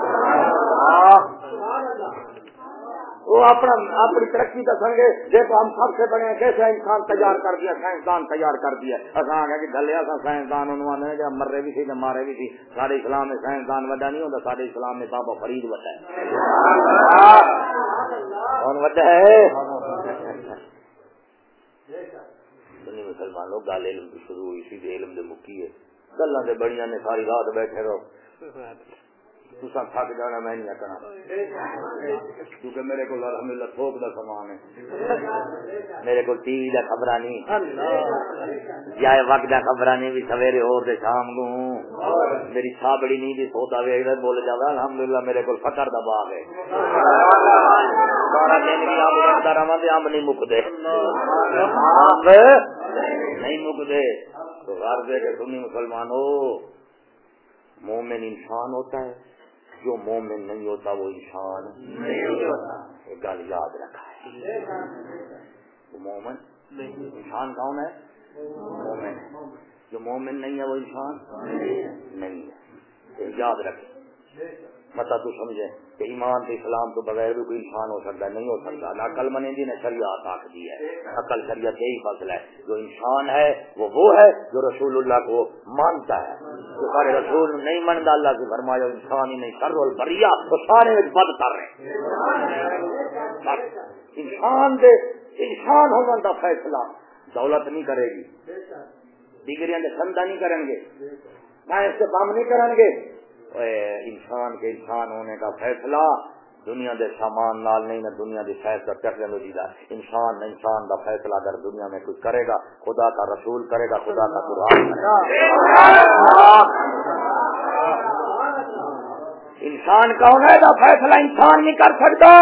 وہ اپنا اپنی ترقی کا سنگے دیکھو، ہم سب سے بڑے کیسے انسان تیار کر دیا، سائنسدان تیار کر دیا۔ اصا کہ گلیا سا سائنسدان انہوں نے جب مرے بھی تھی مارے بھی تھی سارے اسلام میں سائنسدان وڈا نہیں ہوتا، سارے اسلام میں بابا فرید وڈا ہے۔ کون وڈا ہے؟ سنی مسلمان لوگ گل علم کی شروع ہوئی سی علم دے مکی ہے۔ گلا سے بڑی نے ساری رات بیٹھے رہو۔ تسا تھک جانا، میں نہیں کرنا۔ کیونکہ میرے کو الحمد تھوک کا سامان ہے۔ میرے کو ٹی وی کا خبر نہیں۔ جائے وقت کا خبر نہیں، بھی سویرے اور دے شام کو۔ میری چھابڑی نہیں، بھی سوتا وے بول جاوا الحمد للہ میرے کو فکر دا باغ ہے۔ سارا دن بھی آم بنتا رہا آم نہیں مکتے۔ نہیں مکتے۔ تو ہر دے کے سنی مسلمان ہو۔ مومن انسان ہوتا ہے۔ جو مومن نہیں ہوتا وہ انسان نہیں گل یاد رکھا ہے۔ وہ مومن انسان کون ہے؟ مومن جو مومن نہیں ہے وہ انسان نہیں ہے۔ یاد رکھے متا تو سمجھے کہ ایمان کے اسلام تو بغیر بھی کوئی انسان ہو سکتا نہیں ہو سکتا۔ نہ عقل منے دی نہ شریعت آخ دی ہے۔ عقل شریعت یہی فصل ہے۔ جو انسان ہے، وہ وہ ہے جو رسول اللہ کو مانتا ہے۔ جو سارے رسول نہیں مانتا، اللہ سے فرمایا، انسان ہی نہیں کر بریا تو سارے بد کر رہے انسان دے، انسان ہونے کا فیصلہ۔ دولت نہیں کرے گی۔ ڈگریاں سندا نہیں کریں گے۔ سائنس سے کام نہیں کریں گے۔ انسان کے انسان ہونے کا فیصلہ، دنیا دے سامان نال نہیں، نہ دنیا دی فیصلہ ٹیکنالوجی کا انسان انسان کا فیصلہ اگر دنیا میں کچھ کرے گا، خدا کا رسول کرے گا، خدا کا قرآن انسان کون ہے فیصلہ انسان نہیں کر سکتا؟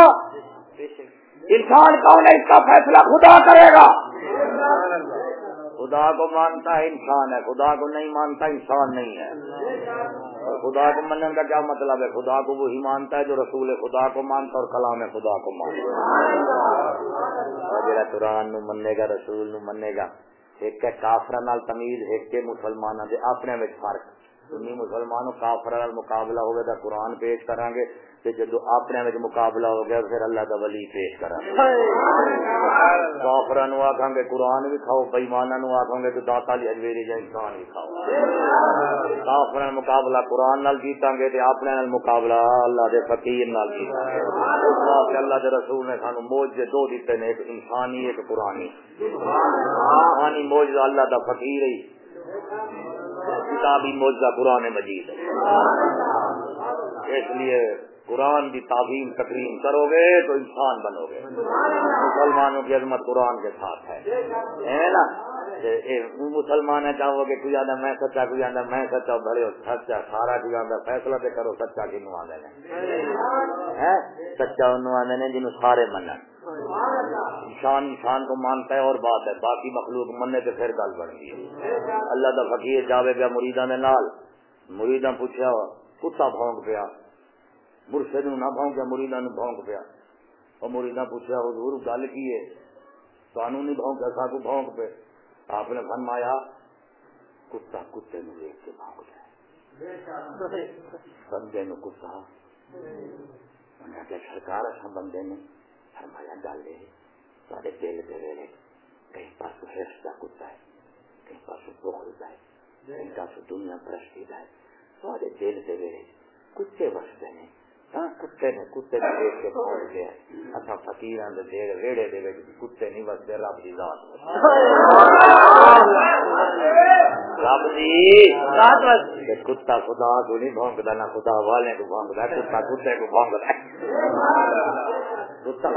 انسان کون ہے اس کا فیصلہ خدا کرے گا؟ خدا کو مانتا ہے انسان ہے، خدا کو نہیں مانتا انسان نہیں ہے۔ اور خدا کو ماننے کا کیا مطلب ہے؟ خدا کو وہی مانتا ہے جو رسول خدا کو مانتا اور کلام خدا کو مانتا جا قرآن نو مننے گا، رسول نو مننے گا، ایک کافر نال تمیز، ایک کے مسلمان دے اپنے فرق۔ سنی مسلمان کافر مقابلہ ہوگا تو قرآن پیش کریں گے جدو اپنے مقابلہ ہو گیا پھر اللہ کا ولی پیش کرا کافر آخان گے، قرآن بھی کھاؤ بئیمانا نو آخان گے، تو داتا لی اجویری جا انسان بھی کھاؤ۔ کافر مقابلہ قرآن نال جیتا گے تو اپنے مقابلہ اللہ دے فقیر نال جیتا گے۔ اللہ دے رسول نے سانو موج دو دیتے نے، ایک انسانی، ایک قرآنی۔ انسانی موج اللہ دا فقیر ہی۔ کتابی موجہ قرآن مجید اس لیے قرآن کی تعظیم تقریم کرو گے تو انسان بنو گے مسلمانوں کی عظمت قرآن کے ساتھ ہے۔ نا؟ مسلمان ہے چاہو گے کوئی آدھا میں سچا، کوئی آدھا میں سچا، بڑے سچا، سارا کوئی آدھا فیصلہ پہ کرو، سچا کنو آدھے سچا انہوں آدھے نے جنہوں سارے منع انسان انسان کو مانتا ہے اور بات ہے۔ باقی مخلوق مننے تو پھر گل بن گئی۔ اللہ کا فقیر جاوے گیا مریدا نے نال۔ مریدا پوچھا کتا بھونک پیا۔ مرشد نہ بھونکیا مریدا نے بھونک پیا۔ اور مریدا پوچھا حضور، گل کی ہے؟ سانو نہیں بھونکیا ساکو بھونک پہ آپ نے فرمایا، کتا کتے نو دیکھ کے بھونک جائے بندے نو کتا۔ انہیں کہ سرکار اصا بندے نے فرمایا گل یہ سارے دل کے ویلے کئی پاس ہرس کا کتا ہے کئی پاس بخل کا ہے کئی پاس دنیا پرستی کا ہے سارے دل کے ویلے کتے وستے ہیں کتے نے کتے نے دیکھ کے پہنچ گیا اصا فکیر ویڑے دے کتے نہیں وستے رب کی ذات رب کتا خدا کو نہیں بھونکتا نہ خدا والے کو بھونکتا کتا کتے کو کتا۔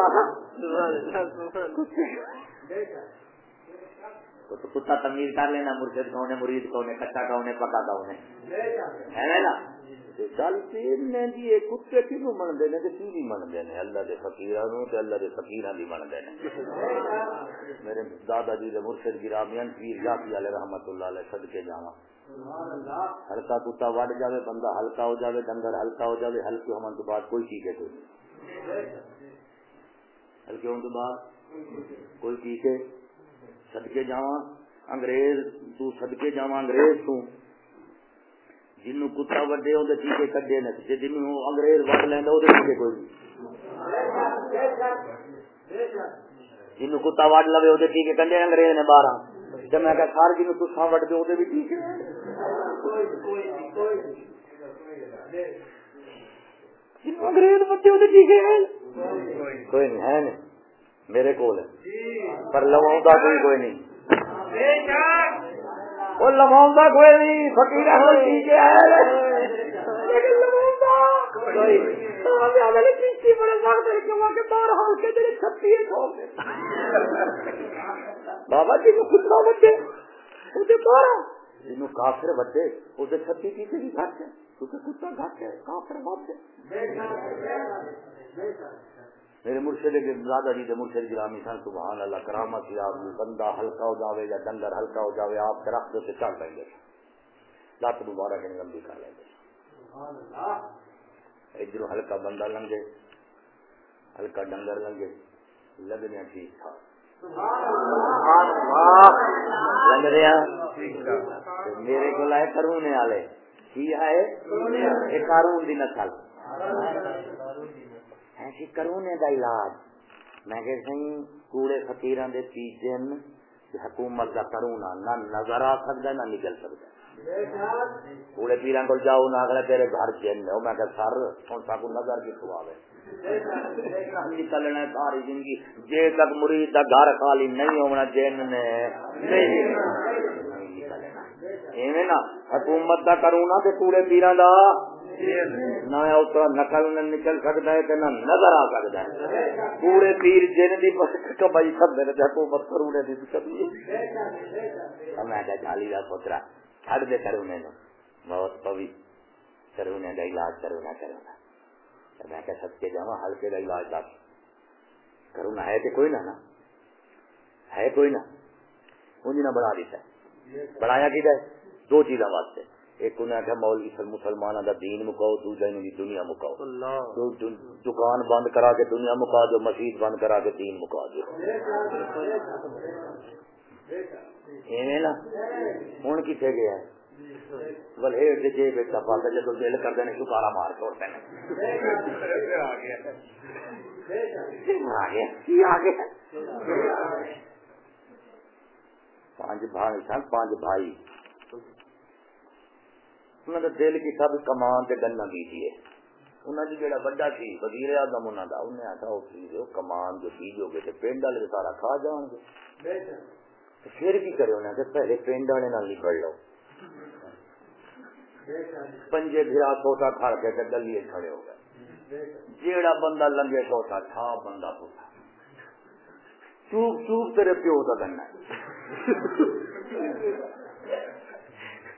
تمیز کر لینا، مرشد کون ہے، مرید کون ہے، کچا کون ہے، پکا کون ہے۔ نا گل جی کتے کنو ہیں؟ کی بھی ہیں۔ اللہ اللہ ہیں۔ میرے دادا جی مرشد گرامیان پیر رحمت اللہ علیہ سد کے ہلکا کتا وڈ جائے بندہ ہلکا ہو جائے ڈنگر ہلکا ہو جائے ہلکے ہونے تو بعد کوئی چیز ہے کوئی ہلکے ہونے تو بعد کوئی چیز ہے سدکے جاوا انگریز، تو سدکے جاوا انگریز تو۔ جنو کتا وڈے وہ ٹیکے کڈے نہ۔ نے جنو انگریز وڈ لینا وہ ٹیکے کوئی نہیں۔ جنو کتا وڈ لو وہ ٹیکے کڈے انگریز نے بارہ جب میں کہ سار جنو تسا وڈ دے او دو بھی ٹیکے جنو انگریز وڈے او وہ ٹیکے کوئی نہیں، ہے نہیں۔ میرے کو پر لواؤں کوئی کوئی نہیں۔ وہ لواؤں کوئی نہیں فقیر احمد ٹھیک فکیر بابا جی کتنا بچے۔ بارہ جن کافر بچے اسے چھتی پیچھے بھی گھٹ ہے کتا گھٹ ہے کافر بچے میرے مرشد کے دادا جی مرشد گرامی سن سبحان اللہ کرامت کی آپ بندہ ہلکا ہو جاوے یا ڈنگر ہلکا ہو جاوے آپ کے رخت سے چل لیں گے۔ لت دوبارہ کے لمبی کر لیں گے۔ ادھر ہلکا بندہ لنگے ہلکا ڈنگر لنگے لگنے ٹھیک ٹھاک لگ رہا میرے کو لائے کرونے والے۔ کی ہے؟ کارون کی نسل ایسی کرونے کا علاج۔ میں کہ سی کوڑے فکیر دے حکومت کا کرونا نہ نظر آ سکتا، نہ نکل سکتا۔ کوڑے پیران کو جاؤ نہ تیرے گھر جن میں کہ سر، ہوں نظر نکلنا ساری زندگی۔ جے تک مرید کا گھر خالی نہیں ہونا، جن نے۔ نہیں نا حکومت کا کرونا تے کوڑے پیران دا۔ نہ اتنا نقل نہ نکل سکتا ہے نہ نظر آ سکتا ہے۔ پورے پیر جن کی کبائی سب میرے حکومت کرونے کی کبھی ہاں، میں چالی کا پوترا چڑ دے کرونے بہت پوی۔ کرونے کا علاج کرونا کرونا میں کہ سچے جا ہلکے کا علاج دس کرونا ہے کہ کوئی نہ، نا۔ ہے کوئی نہ۔ انہیں بڑھا دیتا۔ ہے بڑھایا کی دو چیزوں واسطے۔ ایک انہیں آخیا مولوی سر مسلمانوں کا دین مکاؤ انہوں کی دنیا مکاؤ۔ دکان بند کرا کے دنیا مکا دو مسجد بند کرا کے دین مکا دو نا ہوں کتنے گیا بلہیٹ کے جیب پاس جب دل کرتے ہیں شکارا مار چھوڑتے ہیں پانچ بھائی سن پانچ بھائی۔ انہوں نے دل کی سب کمان سے گنا بیجیے انہوں نے جڑا بڑا سی وزیر اعظم انہوں کا انہیں آخا وہ چیز کمان جو بیجو گے تو پنڈ والے سارا کھا جان گے۔ پھر کی کرے انہیں کہ پہلے پنڈ والے نال نکل لو۔ پنجے گرا سوٹا کھڑ کے گلی کھڑے ہو گئے۔ جیڑا بندہ لنگے سوٹا تھا بندہ پوچھا چوک چوک تیرے پیو کا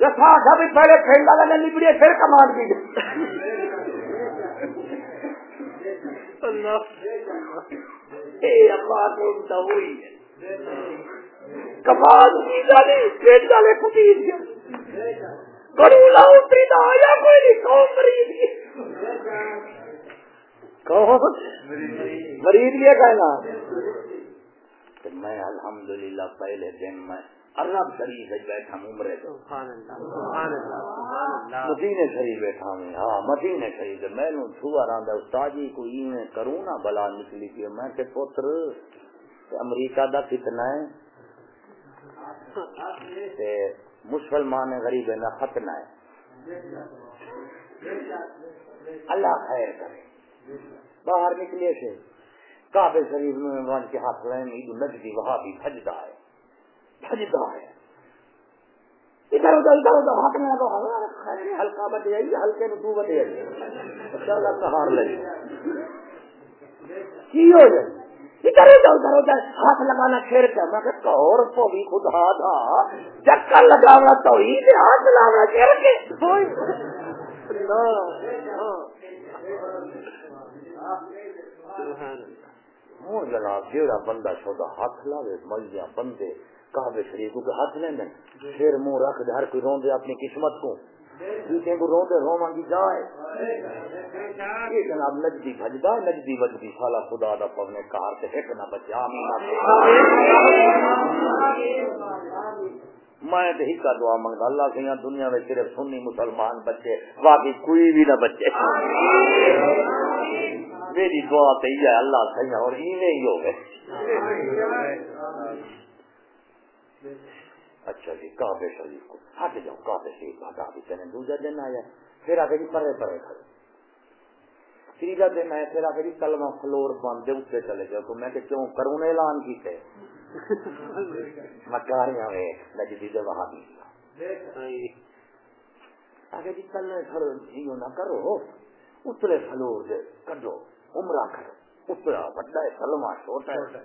آگا بھی پہلے پینڈا لگا پھر بھی کمانڈ کی جالی پینڈا لے کتیر گیا کرولا اتری دا آیا کوئی نہیں کون مرید گیا کون؟ مرید گیا کہنا میں الحمدللہ پہلے دن میں عرب شریف بیٹھا عمرے تو مدینے شریف بیٹھا ہوں ہاں مدینے شریف میں نو چھوا رہا استاد جی کو میں کروں نا بلا نکلی تھی۔ میں کہ پتر امریکہ دا کتنا ہے۔ مسلمان غریب نہ ختنا ہے۔ اللہ خیر کرے۔ باہر نکلے سے۔ کعبے شریف میں کے ہاتھ لائن عید نجدی وہاں بھی بھجدا ہے۔ ہے۔ ادھر ادھر ادھر ادھر ہاتھ میں لگا ہلکا بٹے آئی ہلکے میں تو چل سہار لگی کی ہو جائے؟ ادھر ادھر ادھر ادھر ہاتھ لگانا پھر کیا؟ میں کہ اور تو بھی خدا تھا چکر لگانا تو ہی ہاتھ لگانا پھر کے ہوں جناب جیڑا بندہ سودا ہاتھ لاوے بندے۔ کعبے شریف کو ہاتھ لینے پھر منہ رکھ دے ہر کوئی روندے اپنی قسمت کو۔ کو رواں کی جائے یہ جناب نجدی بھجدا نجدی بجدی سالا خدا دا پونے کار تے ایک نہ بچا آمین۔ میں تو دعا منگتا اللہ سے دنیا میں صرف سنی مسلمان بچے باقی کوئی بھی نہ بچے۔ میری دعا تو یہ اللہ صحیح اور ہی ہو گئے اچھا جی کعبے شریف کو؟ ہٹ جاؤ کعبے شریف؟ ہٹا بھی چلے دوسرا دن آیا پھر آگے جی پرے پرے کھڑے تیجا دن آیا پھر آگے جی کلمہ فلور بند اس چلے جاؤ۔ تو میں کہ کیوں؟ کروں نے اعلان کیتے مکاریاں میں نجدی جی سے وہاں بھی آگے جی کل کھڑو جیو نہ کرو۔ اترے فلور دے، کڈو، عمرہ کرو۔ اترا، بڑا ہے کلمہ چھوٹا ہے۔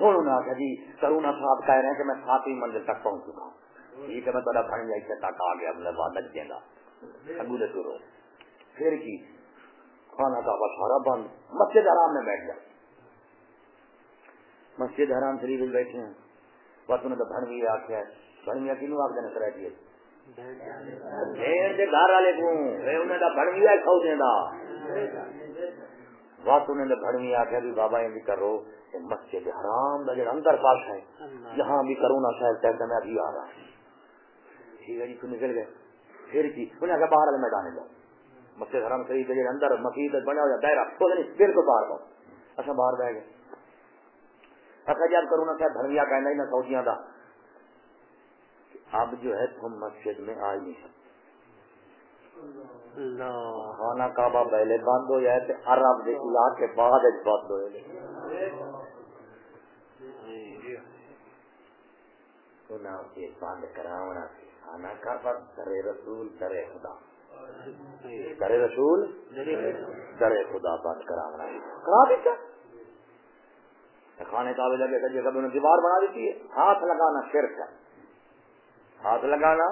ہوں انہیں آخیا جی کرونا صاحب کہہ رہے ہیں کہ میں ساتویں منزل تک پہنچ چکا ہوں۔ ٹھیک ہے میں تھوڑا بن جائے تک آ گیا اپنے بعد لگ گا۔ اگو دے شروع پھر کی؟ کھانا کا سارا بند، مسجد حرام میں بیٹھ گیا مسجد حرام شریف بیٹھے ہیں۔ بس انہیں تو بھنوی آخیا بھنویا کنو آخ دینا کرا دیے گھر والے کو بھنویا کھو دینا بس انہیں بھنوی آخیا بھی بابا یہ کرو۔ مسجد حرام کا جڑا اندر پاس ہے یہاں بھی کرونا شاید کہتے میں ابھی آ رہا ٹھیک ہے جی تو نکل گئے۔ پھر کی انہیں آگے باہر والے میدان جاؤ۔ مسجد حرام شریف کے اندر مسجد بنا ہوا دائرہ۔ تو نہیں بالکل باہر پاؤ اچھا باہر بہ گئے۔ اچھا جی اب کرونا شاید دھنیا کہنا ہی نہ سعودیاں کا اب جو ہے تم مسجد میں آ نہیں سکتے۔ خانہ کعبہ پہلے بند ہو جائے عرب کے علاقے بعد بند ہو بند کراونا خانہ کعبہ درے رسول درے خدا۔ درے رسول؟ درے خدا بند کراونا کرا دیتا خانے کعبے لگے کبھی کبھی انہوں نے دیوار بنا دیتی ہے ہاتھ لگانا شرک ہے۔ ہاتھ لگانا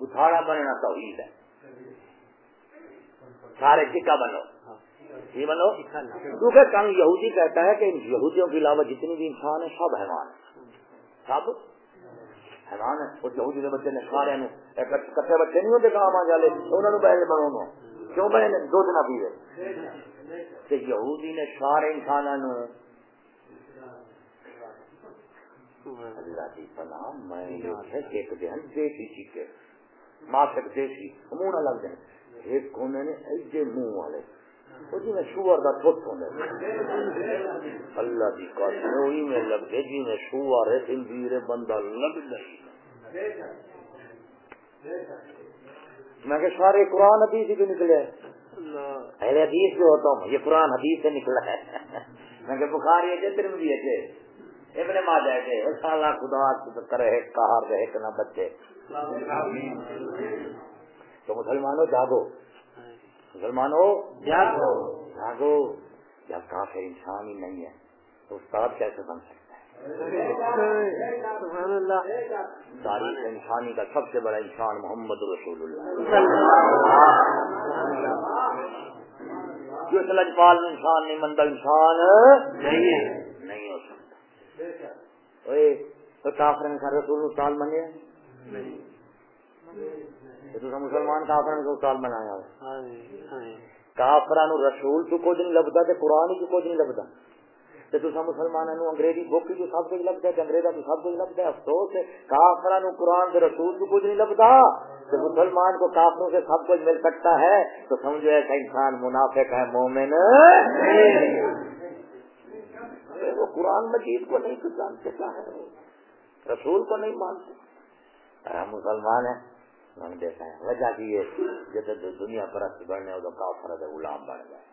اٹھاڑا بننا توحید ہے۔ سارے ٹکا بنو۔ یہ بنو۔ کیونکہ کم یہودی کہتا ہے کہ یہودیوں کے علاوہ جتنی بھی انسان ہے سب حیوان ہیں۔ سب؟ حیوان ہے اس یہودی کے بچے نے سارے اچھا کٹے بچے نہیں ہوتے کام آ جالے انہوں نے بہن جی بنو کیوں بہن جی؟ دو دن پیے کہ یہودی نے سارے انسانوں اللہ کی پناہ میں ایک دن دیسی چیکے ماسک دیسی منہ نہ لگ جائے۔ ایک کونے نے ایجے منہ والے۔ جی میں شوہر کا ٹوٹ ہونے۔ اللہ کی قسم وہی میں لگ جی میں شوہر ہے تنبیر بندہ لگ نہیں میں کہ سارے قرآن حدیث ہی نکلے۔ اہل حدیث جو ہوتا ہوں یہ قرآن حدیث سے نکلا۔ ہے میں کہ بخاری ہے ترمذی ہے ابن ماجہ کے سالہ خدا کرے کہار رہے کہ نہ بچے۔ تو مسلمانوں جاگو۔ مسلمانوں جاگو۔ جاگو۔ جب کافی انسان ہی نہیں ہے۔ تو استاد کیسے بن سکتا؟ ہے تاریخ انسانی کا سب سے بڑا انسان محمد رسول اللہ۔ جو لجپال انسان نہیں مندہ انسان نہیں ہو سکتا۔ کافر انسان رسول سال بنے مسلمان کافر کو سال بنایا کافران رسول تو کچھ نہیں لبتا تے قرآن ہی کچھ نہیں لبتا تے تسا انگریزی جو سب کچھ ہے انگریزا سب کچھ ہے، افسوس ہے۔ رسول تو کچھ نہیں لبتا مسلمان کو کافروں سے سب کچھ مل سکتا ہے۔ تو سمجھو ایسا انسان منافق ہے، مومن۔ وہ قرآن مجید کو نہیں تو جانتے کیا ہے رسول کو نہیں مانتے۔ ہم مسلمان ہیں۔ ہے وجہ کی یہ جیسے دنیا پرست بڑھنے تو کافر غلام بڑھ گئے۔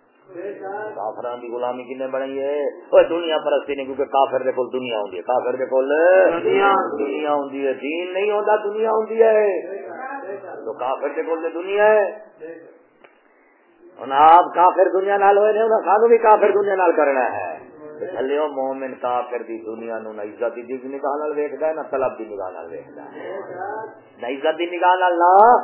کافران کی غلامی کنے بڑی ہے؟ وہ دنیا پرستی نہیں کیونکہ کافر دے کول دنیا ہوندی ہے۔ کافر دے کول دنیا ہوندی ہے۔ دین نہیں ہوتا دنیا ہوندی ہے۔ تو کافر دے کول دنیا ہے۔ ہن آپ کافر دنیا نال ہوئے نے انہاں سانو بھی کافر دنیا نال کرنا ہے۔ تھلے مومن کافر دی دنیا نو نہ عزت دی نگاہ نال ویکھدا ہے نہ طلب دی نگاہ نال ویکھدا ہے۔ نہ عزت دی نگاہ نال نہ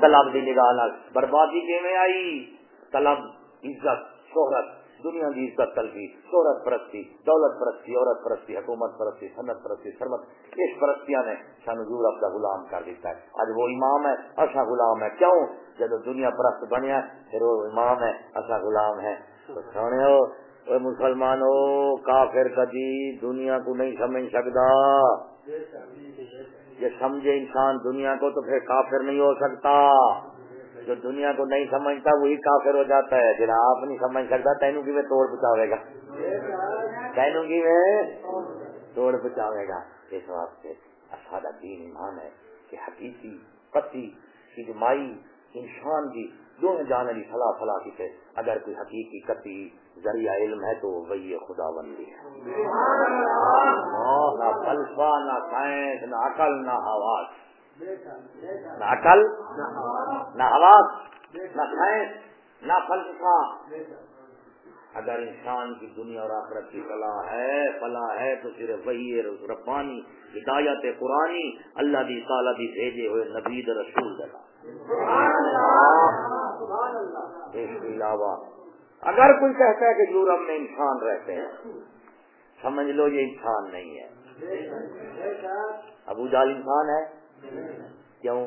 طلب دی نگاہ نال۔ بربادی کیویں آئی؟ طلب عزت، شہرت، دنیا کی عزت طلبی شہرت پرستی، دولت پرستی، عورت پرستی، حکومت پرستی صنعت پرستی سرمت اس پرستیاں نے سانو یورپ کا غلام کر دیتا ہے۔ اج وہ امام ہے اچھا غلام ہے۔ کیوں؟ جب دنیا پرست بنیا پھر وہ امام ہے اچھا غلام ہے۔ تو سونے ہو مسلمانوں کافر کدی دنیا کو نہیں سمجھ سکتا۔ یہ سمجھے انسان دنیا کو تو پھر کافر نہیں ہو سکتا۔ جو دنیا کو نہیں سمجھتا وہی کافر ہو جاتا ہے۔ جنا آپ نہیں سمجھ سکتا تینو کی میں توڑ پچاوے گا۔ تینو کی میں توڑ پچاوے گا۔ اس واسطے سادہ دین ایمان ہے کہ حقیقی قطعی اجماعی انسان کی دو جان علی فلا فلا کی تھے۔ اگر کوئی حقیقی کتی ذریعہ علم ہے تو وہی خدا بندی ہے۔ نہ فلسفہ نہ سائنس نہ عقل نہ حواس نہ عقل، نہ حواس نہ سائنس، نہ فلسفہ۔ اگر انسان کی دنیا اور آخرت کی فلاح ہے فلاح ہے تو صرف وہی ربانی، ہدایت قرآنی، اللہ دی تعالیٰ دی بھیجے ہوئے نبید رسول دلا اس کے علاوہ، اگر کوئی کہتا ہے کہ یورپ میں انسان رہتے ہیں، سمجھ لو یہ انسان نہیں ہے۔ ابو جال انسان ہے۔ کیوں؟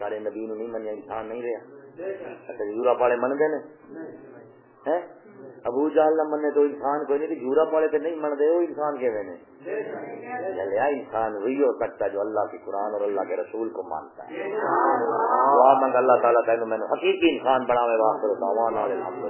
سارے نبی نہیں من انسان نہیں رہا اچھا یورپ والے من گئے ابو جال نہ منے تو انسان کوئی نہیں جورا پڑے تو نہیں من دے وہ انسان کے میں چلے انسان وہی ہو سکتا جو اللہ کے قرآن اور اللہ کے رسول کو مانتا ہے۔ دعا منگ اللہ تعالیٰ کہ میں حقیقی انسان بنا میں واقع الحمد